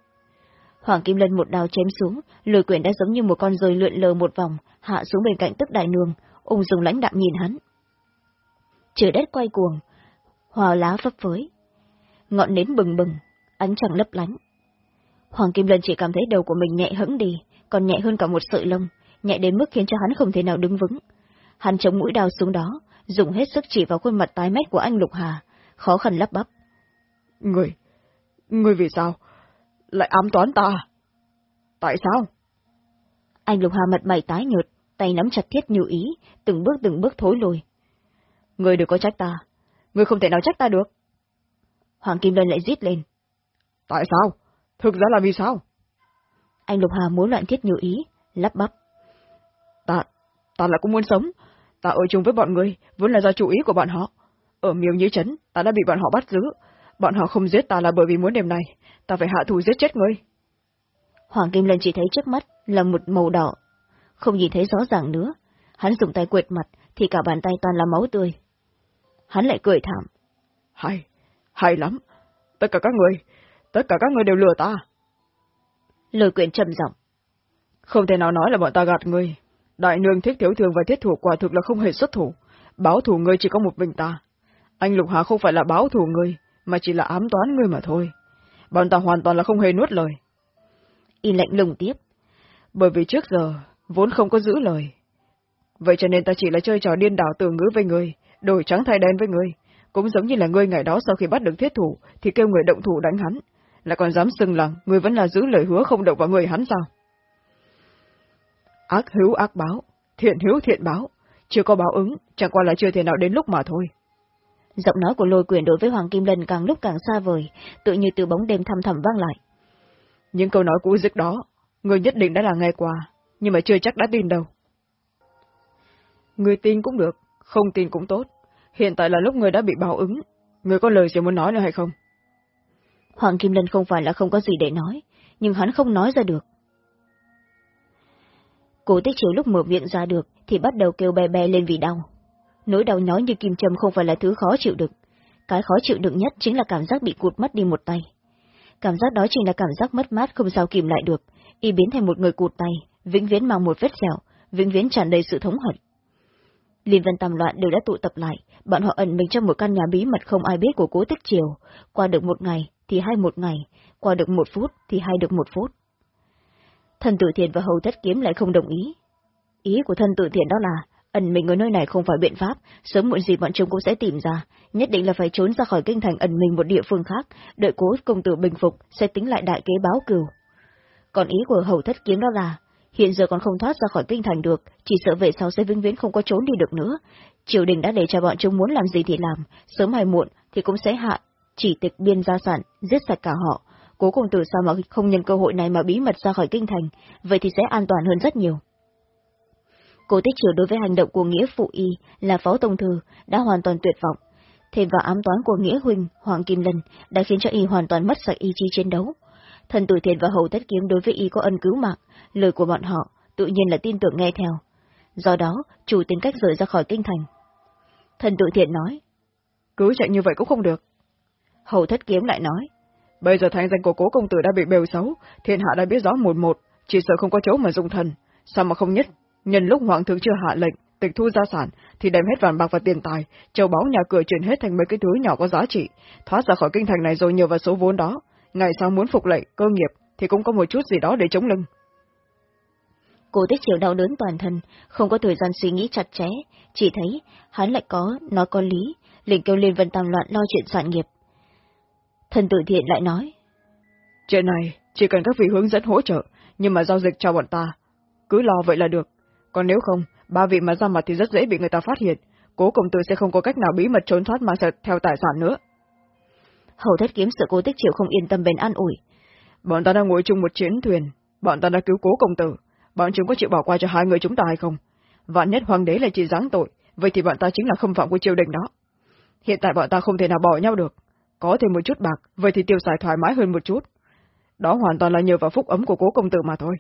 Hoàng Kim Lân một đao chém xuống, lôi quyền đã giống như một con rơi lượn lờ một vòng, hạ xuống bên cạnh tức đại nương, ung dùng lãnh đạm nhìn hắn. Trời đất quay cuồng, hòa lá phấp phới. ngọn nến bừng bừng, ánh trăng lấp lánh. Hoàng Kim Lân chỉ cảm thấy đầu của mình nhẹ hững đi, còn nhẹ hơn cả một sợi lông, nhẹ đến mức khiến cho hắn không thể nào đứng vững. Hắn chống mũi đào xuống đó, dùng hết sức chỉ vào khuôn mặt tái mét của anh Lục Hà, khó khăn lắp bắp. Người, người vì sao? Lại ám toán ta? Tại sao? Anh Lục Hà mặt mày tái nhợt, tay nắm chặt thiết như ý, từng bước từng bước thối lùi. Người đừng có trách ta. Người không thể nào trách ta được. Hoàng Kim Lân lại giết lên. Tại sao? Thực ra là vì sao? Anh Lục Hà muốn loạn thiết như ý, lắp bắp. Ta, ta là cũng muốn sống. Ta ở chung với bọn người, vốn là do chủ ý của bọn họ. Ở miêu như trấn, ta đã bị bọn họ bắt giữ. Bọn họ không giết ta là bởi vì muốn đêm này, ta phải hạ thủ giết chết ngươi. Hoàng Kim Lân chỉ thấy trước mắt là một màu đỏ, không nhìn thấy rõ ràng nữa. Hắn dùng tay quệt mặt, thì cả bàn tay toàn là máu tươi. Hắn lại cười thảm. Hay, hay lắm. Tất cả các người, tất cả các người đều lừa ta. Lời quyện trầm giọng. Không thể nào nói là bọn ta gạt ngươi. Đại nương thiết thiếu thường và thiết thủ quả thực là không hề xuất thủ. Báo thủ ngươi chỉ có một mình ta. Anh Lục Hà không phải là báo thủ ngươi, mà chỉ là ám toán ngươi mà thôi. Bọn ta hoàn toàn là không hề nuốt lời. Y lạnh lùng tiếp. Bởi vì trước giờ, vốn không có giữ lời. Vậy cho nên ta chỉ là chơi trò điên đảo từ ngữ với ngươi, đổi trắng thay đen với ngươi. Cũng giống như là ngươi ngày đó sau khi bắt được thiết thủ, thì kêu người động thủ đánh hắn. Lại còn dám xưng rằng ngươi vẫn là giữ lời hứa không động vào người hắn sao? Ác hữu ác báo, thiện hữu thiện báo. Chưa có báo ứng, chẳng qua là chưa thể nào đến lúc mà thôi. Giọng nói của lôi quyền đối với Hoàng Kim Lân càng lúc càng xa vời, tự như từ bóng đêm thăm thẳm vang lại. Những câu nói cũ dứt đó, người nhất định đã là nghe qua, nhưng mà chưa chắc đã tin đâu. Người tin cũng được, không tin cũng tốt. Hiện tại là lúc người đã bị báo ứng. Người có lời gì muốn nói nữa hay không? Hoàng Kim Lân không phải là không có gì để nói, nhưng hắn không nói ra được. Cố tích chiếu lúc mở miệng ra được, thì bắt đầu kêu bè bè lên vì đau. Nỗi đau nhói như kim châm không phải là thứ khó chịu được. Cái khó chịu được nhất chính là cảm giác bị cụt mất đi một tay. Cảm giác đó chính là cảm giác mất mát không sao kìm lại được, y biến thành một người cụt tay, vĩnh viễn mang một vết sẹo, vĩnh viễn tràn đầy sự thống hận. Liên vân tam loạn đều đã tụ tập lại, bọn họ ẩn mình trong một căn nhà bí mật không ai biết của cố tích Chiều. Qua được một ngày, thì hai một ngày, qua được một phút, thì hai được một phút. Thần tự thiện và hầu thất kiếm lại không đồng ý. Ý của thân tự thiện đó là, ẩn mình ở nơi này không phải biện pháp, sớm muộn gì bọn chúng cũng sẽ tìm ra, nhất định là phải trốn ra khỏi kinh thành ẩn mình một địa phương khác, đợi cố công tử bình phục, sẽ tính lại đại kế báo cừu. Còn ý của hầu thất kiếm đó là, hiện giờ còn không thoát ra khỏi kinh thành được, chỉ sợ về sau sẽ vĩnh viễn không có trốn đi được nữa. Triều đình đã để cho bọn chúng muốn làm gì thì làm, sớm hay muộn thì cũng sẽ hạ, chỉ tịch biên gia sản, giết sạch cả họ. Cố công tử sao mà không nhân cơ hội này mà bí mật ra khỏi kinh thành, vậy thì sẽ an toàn hơn rất nhiều. Cô tích triều đối với hành động của Nghĩa Phụ Y là Phó Tông Thư đã hoàn toàn tuyệt vọng. Thêm vào ám toán của Nghĩa Huynh, Hoàng Kim Lân đã khiến cho Y hoàn toàn mất sạch ý chí chiến đấu. Thần tử thiền và hầu tất kiếm đối với Y có ân cứu mạng, lời của bọn họ tự nhiên là tin tưởng nghe theo. Do đó, chủ tìm cách rời ra khỏi kinh thành. Thần tự thiện nói. Cứ chạy như vậy cũng không được. Hầu thất kiếm lại nói. Bây giờ thanh danh của cố công tử đã bị bêu xấu, thiên hạ đã biết rõ một một, chỉ sợ không có chỗ mà dùng thần. Sao mà không nhất Nhân lúc Hoàng thượng chưa hạ lệnh, tịch thu gia sản, thì đem hết vàng bạc và tiền tài, châu báu nhà cửa chuyển hết thành mấy cái thứ nhỏ có giá trị, thoát ra khỏi kinh thành này rồi nhờ vào số vốn đó. Ngày sau muốn phục lệ, cơ nghiệp, thì cũng có một chút gì đó để chống lưng. Cô tích chịu đau đớn toàn thân, không có thời gian suy nghĩ chặt chẽ, chỉ thấy hắn lại có, nói có lý, liền kêu Liên Vân Tam Loạn lo chuyện soạn nghiệp. Thần tử thiện lại nói. Chuyện này, chỉ cần các vị hướng dẫn hỗ trợ, nhưng mà giao dịch cho bọn ta. Cứ lo vậy là được. Còn nếu không, ba vị mà ra mặt thì rất dễ bị người ta phát hiện. Cố công tử sẽ không có cách nào bí mật trốn thoát mà sẽ theo tài sản nữa. Hầu thất kiếm sợ cố tích chịu không yên tâm bền an ủi. Bọn ta đang ngồi chung một chiến thuyền. Bọn ta đã cứu cố công tử. Bọn chúng có chịu bỏ qua cho hai người chúng ta hay không? Vạn nhất hoàng đế là chỉ giáng tội, vậy thì bọn ta chính là không phạm của triều đình đó. Hiện tại bọn ta không thể nào bỏ nhau được. Có thêm một chút bạc, vậy thì tiêu xài thoải mái hơn một chút. Đó hoàn toàn là nhờ vào phúc ấm của cố công tử mà thôi.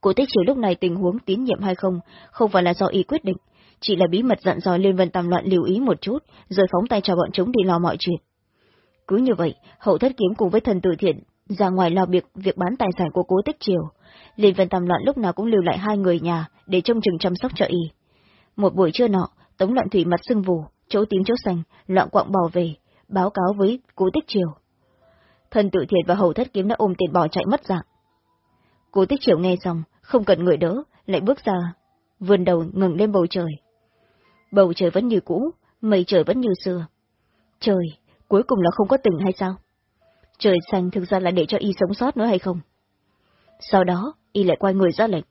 Cô tích trừ lúc này tình huống tín nhiệm hay không, không phải là do ý quyết định, chỉ là bí mật dặn dò Liên Vân Tam Loạn lưu ý một chút, rồi phóng tay cho bọn chúng đi lo mọi chuyện. Cứ như vậy, hậu thất kiếm cùng với thần tử thiện, ra ngoài lo việc việc bán tài sản của cố tích triều. Liên Vân Tam Loạn lúc nào cũng lưu lại hai người nhà để trông chừng chăm sóc cho y. Một buổi trưa nọ, Tống Loạn Thủy mặt sưng vù, chỗ tím chỗ xanh, loạn quạng bò về, báo cáo với cố tích triều. Thần tự thiệt và hầu thất kiếm đã ôm tiền bỏ chạy mất dạng. Cố tích triều nghe xong, không cần người đỡ, lại bước ra, vươn đầu ngừng lên bầu trời. Bầu trời vẫn như cũ, mây trời vẫn như xưa. Trời, cuối cùng là không có từng hay sao? Trời xanh thực ra là để cho y sống sót nữa hay không? Sau đó, y lại quay người ra lệnh.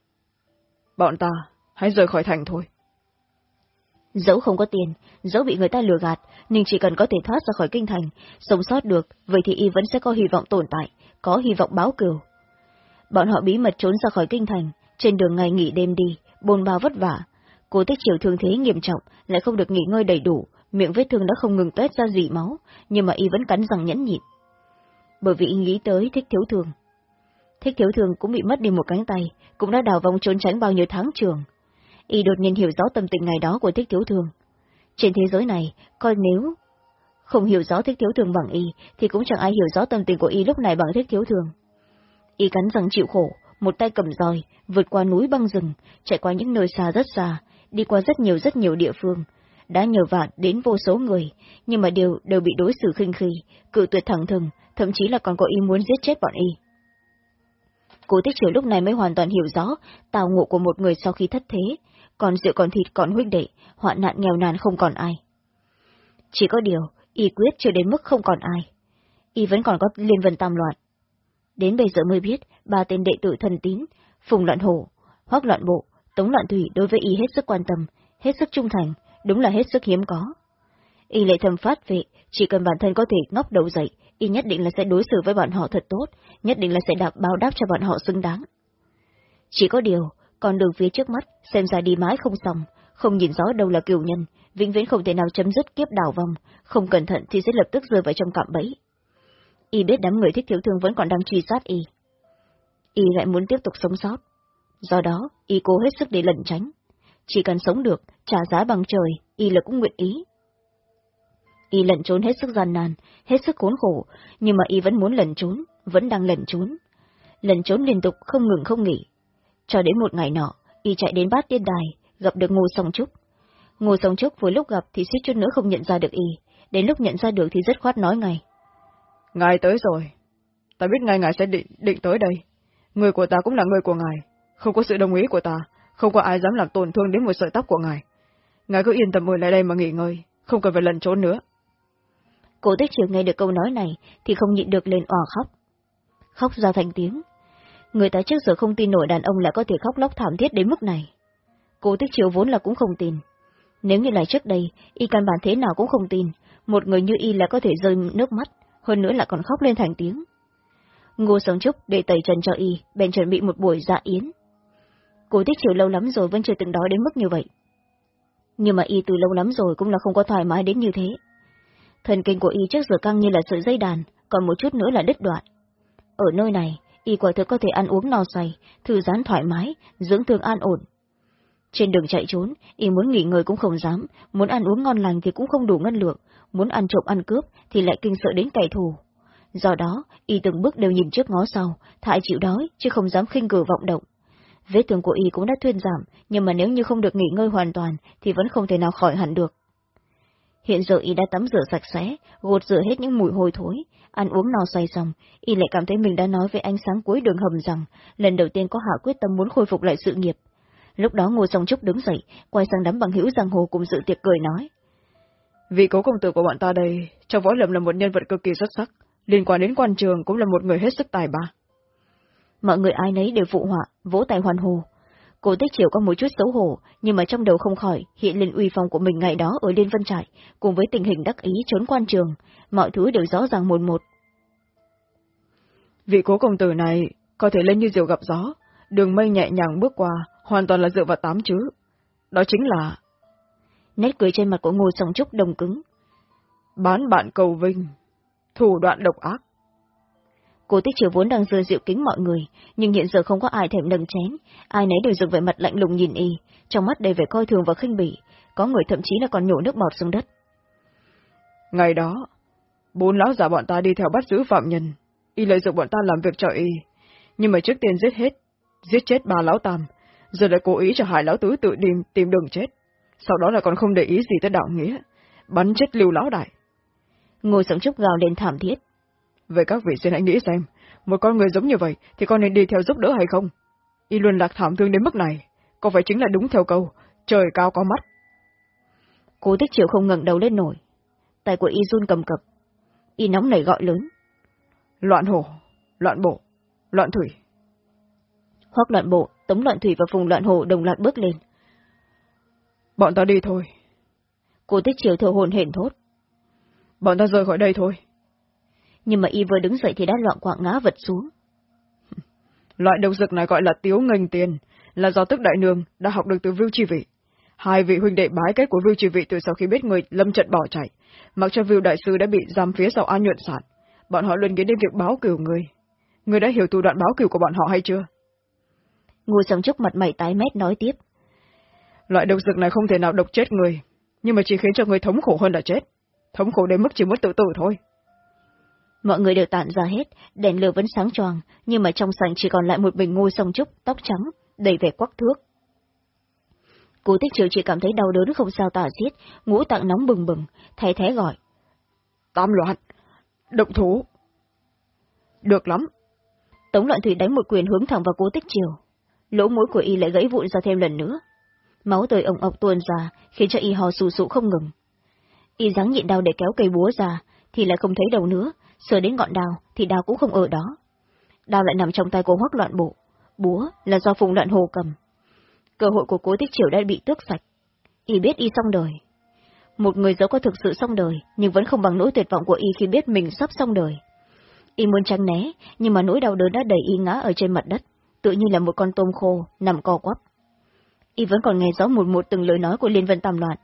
Bọn ta, hãy rời khỏi thành thôi. Dẫu không có tiền, dẫu bị người ta lừa gạt, nhưng chỉ cần có thể thoát ra khỏi kinh thành, sống sót được, vậy thì y vẫn sẽ có hy vọng tồn tại, có hy vọng báo cửu. Bọn họ bí mật trốn ra khỏi kinh thành, trên đường ngày nghỉ đêm đi, bồn bao vất vả. Cố tích chiều thương thế nghiêm trọng, lại không được nghỉ ngơi đầy đủ, miệng vết thương đã không ngừng tuét ra dỉ máu, nhưng mà y vẫn cắn răng nhẫn nhịn. Bởi vì y nghĩ tới thích thiếu thường. Thích thiếu thường cũng bị mất đi một cánh tay, cũng đã đào vòng trốn tránh bao nhiêu tháng trường. Y đột nhiên hiểu rõ tâm tình ngày đó của thích thiếu thường. Trên thế giới này, coi nếu không hiểu rõ thích thiếu thường bằng y, thì cũng chẳng ai hiểu rõ tâm tình của y lúc này bằng thích thiếu thường. Y cắn răng chịu khổ, một tay cầm roi, vượt qua núi băng rừng, chạy qua những nơi xa rất xa, đi qua rất nhiều rất nhiều địa phương, đã nhờ vạn đến vô số người, nhưng mà đều đều bị đối xử khinh khi, cự tuyệt thẳng thừng, thậm chí là còn có ý muốn giết chết bọn y. Cố tích triều lúc này mới hoàn toàn hiểu rõ tào ngộ của một người sau khi thất thế, còn rượu còn thịt còn huynh đệ, hoạn nạn nghèo nàn không còn ai. Chỉ có điều, y quyết chưa đến mức không còn ai. Y vẫn còn có liên vân tam loạn. Đến bây giờ mới biết, ba tên đệ tử thần tín, Phùng Loạn Hổ, Hoác Loạn Bộ, Tống Loạn Thủy đối với y hết sức quan tâm, hết sức trung thành, đúng là hết sức hiếm có. Y lệ thầm phát vệ, chỉ cần bản thân có thể ngóc đầu dậy, y nhất định là sẽ đối xử với bọn họ thật tốt, nhất định là sẽ đạp báo đáp cho bọn họ xứng đáng. Chỉ có điều, còn đường phía trước mắt, xem ra đi mãi không xong, không nhìn rõ đâu là cửu nhân, vĩnh viễn không thể nào chấm dứt kiếp đảo vong, không cẩn thận thì sẽ lập tức rơi vào trong cạm bẫy. Y biết đám người thích thiếu thương vẫn còn đang truy sát Y. Y lại muốn tiếp tục sống sót. Do đó, Y cố hết sức để lẩn tránh. Chỉ cần sống được, trả giá bằng trời, Y là cũng nguyện ý. Y lẩn trốn hết sức gian nan, hết sức khốn khổ, nhưng mà Y vẫn muốn lẩn trốn, vẫn đang lẩn trốn. Lẩn trốn liên tục, không ngừng không nghỉ. Cho đến một ngày nọ, Y chạy đến bát tiên đài, gặp được Ngô Song Trúc. Ngô Song Trúc vừa lúc gặp thì suýt chút nữa không nhận ra được Y, đến lúc nhận ra được thì rất khoát nói ngay. Ngài tới rồi. Ta biết ngay ngài sẽ định, định tới đây. Người của ta cũng là người của ngài. Không có sự đồng ý của ta, không có ai dám làm tổn thương đến một sợi tóc của ngài. Ngài cứ yên tâm ở lại đây mà nghỉ ngơi, không cần phải lần trốn nữa. Cổ tích triều nghe được câu nói này thì không nhịn được lên òa khóc. Khóc ra thành tiếng. Người ta trước giờ không tin nổi đàn ông lại có thể khóc lóc thảm thiết đến mức này. Cô tích triều vốn là cũng không tin. Nếu như là trước đây, y căn bản thế nào cũng không tin, một người như y là có thể rơi nước mắt, hơn nữa là còn khóc lên thành tiếng. Ngô Sống Trúc để tẩy trần cho y, bèn chuẩn bị một buổi dạ yến. Cô tích triều lâu lắm rồi vẫn chưa từng đói đến mức như vậy. Nhưng mà y từ lâu lắm rồi cũng là không có thoải mái đến như thế. Thần kinh của y trước giờ căng như là sợi dây đàn, còn một chút nữa là đứt đoạn. Ở nơi này, y quả thực có thể ăn uống no say, thư giãn thoải mái, dưỡng thương an ổn. Trên đường chạy trốn, y muốn nghỉ ngơi cũng không dám, muốn ăn uống ngon lành thì cũng không đủ ngân lượng, muốn ăn trộm ăn cướp thì lại kinh sợ đến kẻ thù. Do đó, y từng bước đều nhìn trước ngó sau, thại chịu đói, chứ không dám khinh cử vọng động. Vết thương của y cũng đã thuyên giảm, nhưng mà nếu như không được nghỉ ngơi hoàn toàn, thì vẫn không thể nào khỏi hẳn được. Hiện giờ y đã tắm rửa sạch sẽ, gột rửa hết những mùi hôi thối, ăn uống no say xong, y lại cảm thấy mình đã nói với ánh sáng cuối đường hầm rằng, lần đầu tiên có hạ quyết tâm muốn khôi phục lại sự nghiệp. Lúc đó Ngô Song Trúc đứng dậy, quay sang đám bằng hữu giang hồ cùng dự tiệc cười nói. Vị cố công tử của bọn ta đây, trong võ lâm là một nhân vật cực kỳ xuất sắc, liên quan đến quan trường cũng là một người hết sức tài ba. Mọi người ai nấy đều phụ họa, vỗ tay hoan hô. Cô Tích Triều có một chút xấu hổ, nhưng mà trong đầu không khỏi hiện lên uy phong của mình ngày đó ở Liên Vân Trại, cùng với tình hình đắc ý trốn quan trường, mọi thứ đều rõ ràng một một. Vị cố công tử này có thể lên như diều gặp gió, đường mây nhẹ nhàng bước qua, hoàn toàn là dựa vào tám chứ. Đó chính là... Nét cười trên mặt của Ngô Song Trúc đồng cứng. Bán bạn cầu vinh, thủ đoạn độc ác. Cô tích triều vốn đang dơ dịu kính mọi người, nhưng hiện giờ không có ai thèm nâng chén, ai nấy đều dừng về mặt lạnh lùng nhìn y, trong mắt đầy vẻ coi thường và khinh bỉ, có người thậm chí là còn nhổ nước bọt xuống đất. Ngày đó, bốn lão già bọn ta đi theo bắt giữ phạm nhân, y lợi dụng bọn ta làm việc cho y, nhưng mà trước tiên giết hết, giết chết ba lão tam, giờ lại cố ý cho hai lão tứ tự tìm, tìm đường chết, sau đó là còn không để ý gì tới đạo nghĩa, bắn chết lưu lão đại. Ngô Sống Trúc gào lên thảm thiết. Vậy các vị xin hãy nghĩ xem, một con người giống như vậy thì con nên đi theo giúp đỡ hay không? Y luôn lạc thảm thương đến mức này, có phải chính là đúng theo câu, trời cao có mắt. Cố tích chiều không ngẩng đầu lên nổi. Tay của y run cầm cập. Y nóng nảy gọi lớn. Loạn hổ, loạn bộ, loạn thủy. Hoắc loạn bộ, tống loạn thủy và phùng loạn hổ đồng loạt bước lên. Bọn ta đi thôi. Cố tích chiều thở hồn hển thốt. Bọn ta rời khỏi đây thôi. Nhưng mà y vừa đứng dậy thì đã loạn quạng ngã vật xuống. Loại độc dược này gọi là tiếu ngành tiền, là do tức đại nương đã học được từ Vưu Chi Vị. Hai vị huynh đệ bái kết của Vưu Chi Vị từ sau khi biết người lâm trận bỏ chạy, mặc cho Vưu Đại Sư đã bị giam phía sau an nhuận sản. Bọn họ luôn nghĩ đến việc báo cửu người. Người đã hiểu thủ đoạn báo cửu của bọn họ hay chưa? Ngô sống trước mặt mày tái mét nói tiếp. Loại độc dược này không thể nào độc chết người, nhưng mà chỉ khiến cho người thống khổ hơn là chết. Thống khổ đến mức chỉ mất tự tử thôi. Mọi người đều tản ra hết, đèn lửa vẫn sáng choàng, nhưng mà trong sảnh chỉ còn lại một bình ngô sông trúc, tóc trắng, đầy vẻ quắc thước. Cố tích triều chỉ cảm thấy đau đớn không sao tả xiết, ngũ tạng nóng bừng bừng, thay thế gọi. Tam loạn! Động thủ! Được lắm! Tống loạn thủy đánh một quyền hướng thẳng vào cố tích triều. Lỗ mũi của y lại gãy vụn ra thêm lần nữa. Máu tươi ổng ọc tuôn ra, khiến cho y hò sù sụ không ngừng. Y dáng nhịn đau để kéo cây búa ra, thì lại không thấy đầu nữa, sờ đến ngọn đào thì đào cũng không ở đó. Đào lại nằm trong tay của hoắc loạn bộ, búa là do phùng loạn hồ cầm. Cơ hội của cố tích triều đã bị tước sạch. Y biết y xong đời. Một người dẫu có thực sự xong đời, nhưng vẫn không bằng nỗi tuyệt vọng của y khi biết mình sắp xong đời. Y muốn tránh né, nhưng mà nỗi đau đớn đã đẩy y ngã ở trên mặt đất, tự như là một con tôm khô, nằm co quắp. Y vẫn còn nghe rõ một một từng lời nói của Liên Vân Tam Loạn.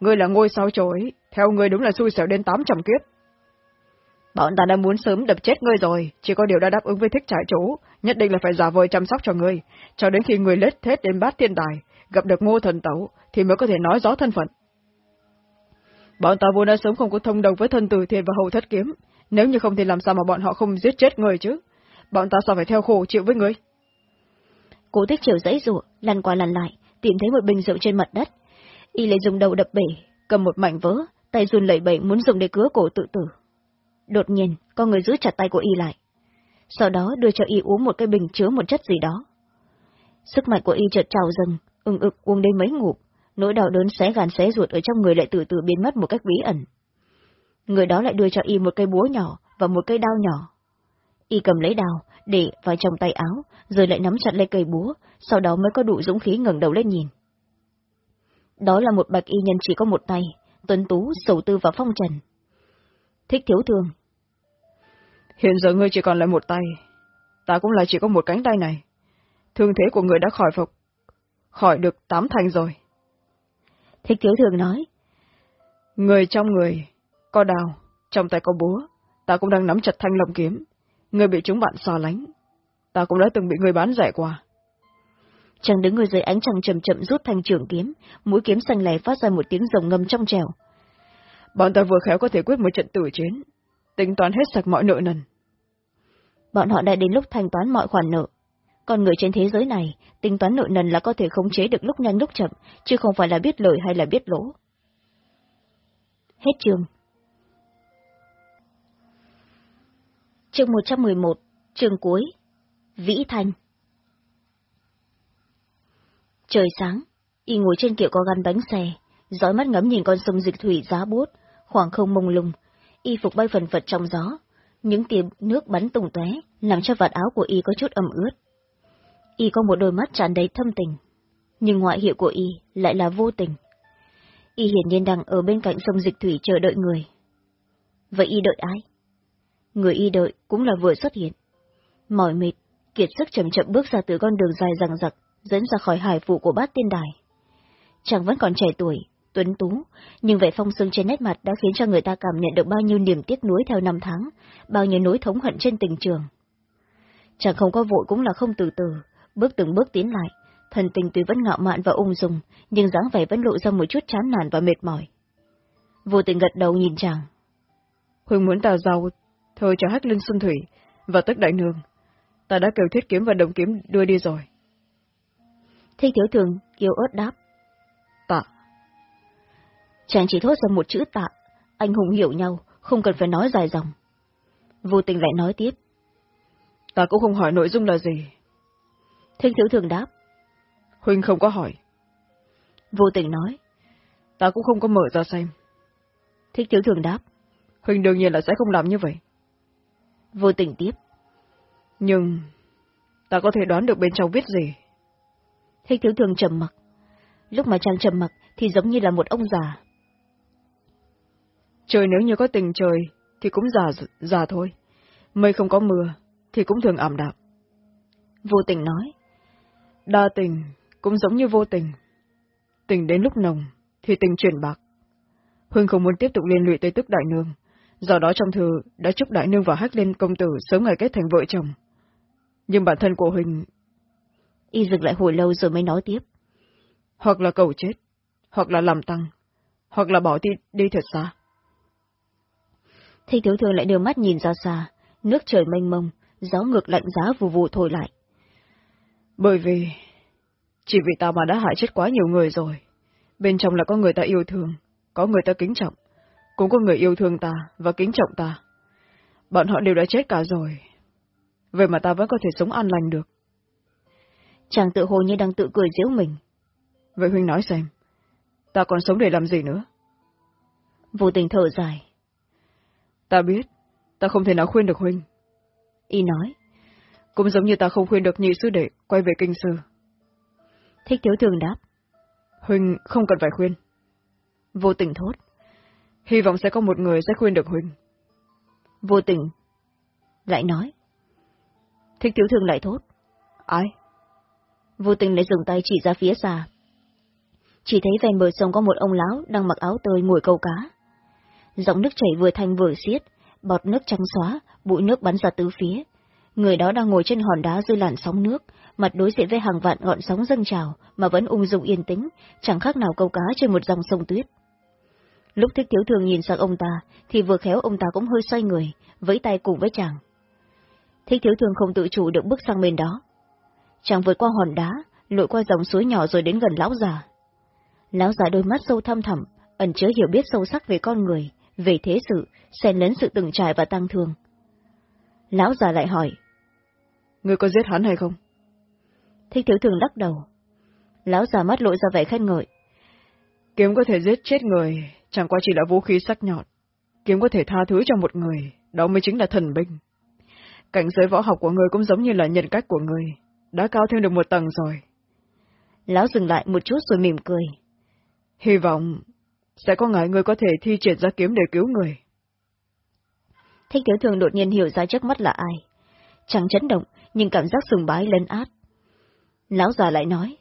Ngươi là ngôi sao chối, theo ngươi đúng là xui xẻo đến tám trăm kiếp. Bọn ta đã muốn sớm đập chết ngươi rồi, chỉ có điều đã đáp ứng với thích trại chủ, nhất định là phải giả vời chăm sóc cho ngươi, cho đến khi ngươi lết hết đến bát thiên tài, gặp được ngô thần tẩu, thì mới có thể nói rõ thân phận. Bọn ta vốn đã sớm không có thông đồng với thân từ thiên và hậu thất kiếm, nếu như không thì làm sao mà bọn họ không giết chết ngươi chứ? Bọn ta sao phải theo khổ chịu với ngươi? Cố tích chiều dãy rụa, lăn qua lăn lại, tìm thấy một bình rượu trên mặt đất. Y lại dùng đầu đập bể, cầm một mảnh vỡ, tay run lẩy bẩy muốn dùng để cứa cổ tự tử. Đột nhiên, có người giữ chặt tay của y lại. Sau đó đưa cho y uống một cái bình chứa một chất gì đó. Sức mạnh của y chợt trào dâng, ưng ực uống đến mấy ngụm, nỗi đau đớn xé gàn xé ruột ở trong người lại từ từ biến mất một cách bí ẩn. Người đó lại đưa cho y một cây búa nhỏ và một cây đao nhỏ. Y cầm lấy đao, để vào trong tay áo, rồi lại nắm chặt lấy cây búa, sau đó mới có đủ dũng khí ngẩng đầu lên nhìn. Đó là một bạch y nhân chỉ có một tay, tuấn tú, sầu tư và phong trần. Thích thiếu thương, Hiện giờ ngươi chỉ còn lại một tay, ta cũng là chỉ có một cánh tay này. Thương thế của người đã khỏi phục, khỏi được tám thành rồi. Thích thiếu thường nói. Người trong người, có đào, trong tay có búa, ta cũng đang nắm chặt thanh lồng kiếm. Người bị chúng bạn xa lánh, ta cũng đã từng bị người bán rẻ qua. Chàng đứng người dưới ánh trăng chậm chậm rút thanh trường kiếm, mũi kiếm xanh lè phát ra một tiếng rồng ngâm trong trèo. Bọn ta vừa khéo có thể quyết một trận tử chiến, tính toán hết sạch mọi nợ nần bọn họ đã đến lúc thanh toán mọi khoản nợ. còn người trên thế giới này, tính toán nợ nần là có thể khống chế được lúc nhanh lúc chậm, chứ không phải là biết lời hay là biết lỗ. Hết chương. Chương 111, chương cuối. Vĩ Thanh Trời sáng, y ngồi trên kiệu có gắn bánh xe, dõi mắt ngắm nhìn con sông dịch thủy giá buốt, khoảng không mông lung, y phục bay phần phật trong gió, những tia nước bắn tung tóe, làm cho vạt áo của y có chút ẩm ướt. Y có một đôi mắt tràn đầy thâm tình, nhưng ngoại hiệu của y lại là vô tình. Y hiển nhiên đang ở bên cạnh sông dịch thủy chờ đợi người. Vậy y đợi ai? Người y đợi cũng là vừa xuất hiện. Mỏi mệt, kiệt sức chậm chậm bước ra từ con đường dài rằng rặc, dẫn ra khỏi hải phụ của bát tiên đài. Chàng vẫn còn trẻ tuổi, tuấn tú, nhưng vẻ phong sương trên nét mặt đã khiến cho người ta cảm nhận được bao nhiêu niềm tiếc nuối theo năm tháng, bao nhiêu nỗi thống hận trên tình trường. Chẳng không có vội cũng là không từ từ, bước từng bước tiến lại, thần tình tuy vẫn ngạo mạn và ung dung, nhưng dáng vẻ vẫn lộ ra một chút chán nản và mệt mỏi. Vô tình gật đầu nhìn chàng. Huỳnh muốn tào giàu, thôi cho hát linh xuân thủy, và tất đại nương. Ta đã kêu thiết kiếm và đồng kiếm đưa đi rồi. Thích thiếu thường, yêu ớt đáp. Chàng chỉ thốt ra một chữ tạ, anh hùng hiểu nhau, không cần phải nói dài dòng. Vô tình lại nói tiếp. Ta cũng không hỏi nội dung là gì. Thích thiếu thường đáp. Huynh không có hỏi. Vô tình nói. Ta cũng không có mở ra xem. Thích thiếu thường đáp. Huynh đương nhiên là sẽ không làm như vậy. Vô tình tiếp. Nhưng, ta có thể đoán được bên trong viết gì. Thích thiếu thường trầm mặc. Lúc mà chàng trầm mặc thì giống như là một ông già. Trời nếu như có tình trời thì cũng già già thôi. Mây không có mưa thì cũng thường ảm đạm. Vô tình nói. Đa tình cũng giống như vô tình. Tình đến lúc nồng thì tình chuyển bạc. Huynh không muốn tiếp tục liên lụy tới tức đại nương. Do đó trong thư đã chúc đại nương và hách lên công tử sớm ngày kết thành vợ chồng. Nhưng bản thân của Huynh... Y dừng lại hồi lâu rồi mới nói tiếp. Hoặc là cầu chết, hoặc là làm tăng, hoặc là bỏ đi, đi thật xa. Thì thiếu thường lại đưa mắt nhìn ra xa, nước trời mênh mông, gió ngược lạnh giá vù vù thổi lại. Bởi vì, chỉ vì ta mà đã hại chết quá nhiều người rồi. Bên trong là có người ta yêu thương, có người ta kính trọng, cũng có người yêu thương ta và kính trọng ta. Bọn họ đều đã chết cả rồi. Vậy mà ta vẫn có thể sống an lành được. Chàng tự hồ như đang tự cười giễu mình. Vậy Huynh nói xem, ta còn sống để làm gì nữa? Vô tình thở dài. Ta biết, ta không thể nào khuyên được Huynh. Y nói. Cũng giống như ta không khuyên được nhị sư đệ quay về kinh sư. Thích thiếu thường đáp. Huynh không cần phải khuyên. Vô tình thốt. Hy vọng sẽ có một người sẽ khuyên được Huynh. Vô tình. Lại nói. Thích thiếu thường lại thốt. Ai? Vô tình lại dùng tay chỉ ra phía xa. Chỉ thấy ven bờ sông có một ông lão đang mặc áo tơi ngồi câu cá. Giọng nước chảy vừa thanh vừa xiết, bọt nước trắng xóa, bụi nước bắn ra tứ phía. Người đó đang ngồi trên hòn đá dưới làn sóng nước, mặt đối diện với hàng vạn ngọn sóng dâng trào, mà vẫn ung dung yên tĩnh, chẳng khác nào câu cá trên một dòng sông tuyết. Lúc thích thiếu thường nhìn sang ông ta, thì vừa khéo ông ta cũng hơi xoay người, với tay cùng với chàng. Thích thiếu thường không tự chủ được bước sang bên đó. Chàng vượt qua hòn đá, lội qua dòng suối nhỏ rồi đến gần lão già. Lão già đôi mắt sâu thăm thẳm, ẩn chứa hiểu biết sâu sắc về con người, về thế sự, xen lẫn sự từng trải và tăng thương. Lão già lại hỏi. Ngươi có giết hắn hay không? Thích thiếu thường lắc đầu. Lão già mắt lộ ra vẻ khen ngợi. Kiếm có thể giết chết người, chẳng qua chỉ là vũ khí sắc nhọn. Kiếm có thể tha thứ cho một người, đó mới chính là thần binh. Cảnh giới võ học của người cũng giống như là nhân cách của người, đã cao thêm được một tầng rồi. Lão dừng lại một chút rồi mỉm cười. Hy vọng sẽ có ngày người có thể thi triển ra kiếm để cứu người. Thích thiếu thường đột nhiên hiểu ra trước mắt là ai. Chẳng chấn động, nhưng cảm giác sùng bái lấn át. Lão già lại nói.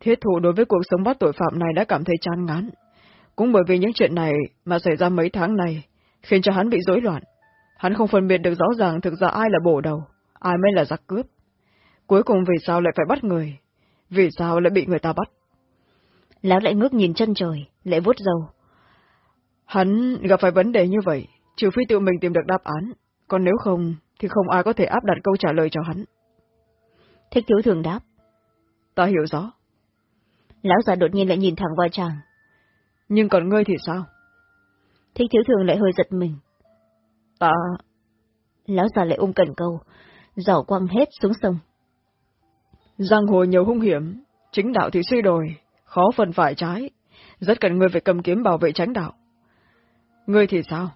Thiết thủ đối với cuộc sống bắt tội phạm này đã cảm thấy chán ngán. Cũng bởi vì những chuyện này mà xảy ra mấy tháng này, khiến cho hắn bị rối loạn. Hắn không phân biệt được rõ ràng thực ra ai là bổ đầu, ai mới là giặc cướp. Cuối cùng vì sao lại phải bắt người? Vì sao lại bị người ta bắt? Lão lại ngước nhìn chân trời, lại vuốt dầu. Hắn gặp phải vấn đề như vậy, trừ phi tự mình tìm được đáp án, còn nếu không, thì không ai có thể áp đặt câu trả lời cho hắn. Thích thiếu thường đáp. Ta hiểu rõ. Lão già đột nhiên lại nhìn thẳng vào chàng. Nhưng còn ngươi thì sao? Thích thiếu thường lại hơi giật mình. Ta... Lão già lại ôm cần câu, giỏ quăng hết xuống sông. Giang hồ nhiều hung hiểm, chính đạo thì suy đồi, khó phần phải trái, rất cần ngươi phải cầm kiếm bảo vệ tránh đạo. Ngươi thì sao?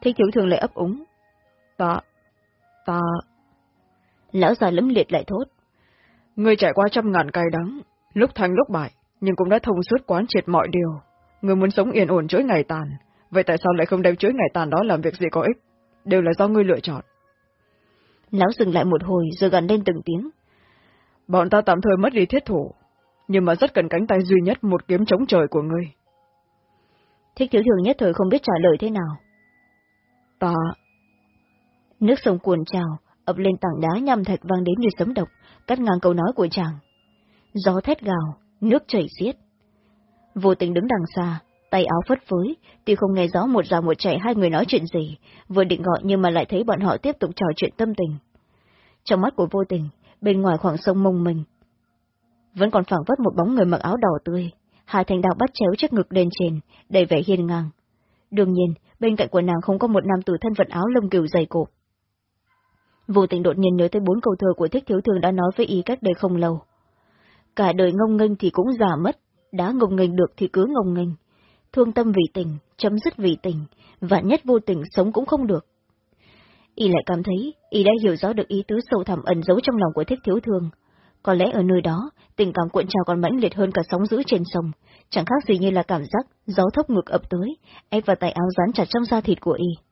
Thích thiếu thường lại ấp úng. Ta... ta... Lão già lấm liệt lại thốt. Ngươi trải qua trăm ngàn cay đắng, lúc thành lúc bại, nhưng cũng đã thông suốt quán triệt mọi điều. Ngươi muốn sống yên ổn chuỗi ngày tàn, vậy tại sao lại không đem chuỗi ngày tàn đó làm việc gì có ích? Đều là do ngươi lựa chọn. Lão dừng lại một hồi rồi gần lên từng tiếng. Bọn ta tạm thời mất đi thiết thủ, nhưng mà rất cần cánh tay duy nhất một kiếm chống trời của ngươi. Thích thiếu thường nhất thời không biết trả lời thế nào. Ta... Nước sông cuồn trào, ập lên tảng đá nhằm thạch vang đến như sấm độc, cắt ngang câu nói của chàng. Gió thét gào, nước chảy xiết. Vô tình đứng đằng xa, tay áo phất phới, tuy không nghe rõ một già một trẻ hai người nói chuyện gì, vừa định gọi nhưng mà lại thấy bọn họ tiếp tục trò chuyện tâm tình. Trong mắt của vô tình, bên ngoài khoảng sông mông mình. Vẫn còn phảng vất một bóng người mặc áo đỏ tươi, hai thanh đạo bắt chéo trước ngực lên trên, đầy vẻ hiên ngang. Đương nhiên, bên cạnh của nàng không có một nam tử thân vận áo lông cừu dày cộp. Vô tình đột nhiên nhớ tới bốn câu thơ của thích thiếu thường đã nói với y cách đây không lâu. Cả đời ngông nghênh thì cũng già mất, đã ngông nghênh được thì cứ ngông nghênh. Thương tâm vì tình, chấm dứt vì tình, vạn nhất vô tình sống cũng không được. Y lại cảm thấy, y đã hiểu rõ được ý tứ sâu thẳm ẩn giấu trong lòng của thích thiếu thương. Có lẽ ở nơi đó, tình cảm cuộn trào còn mãnh liệt hơn cả sóng dữ trên sông, chẳng khác gì như là cảm giác gió thốc ngược ập tới, ép vào tay áo dán chặt trong da thịt của y.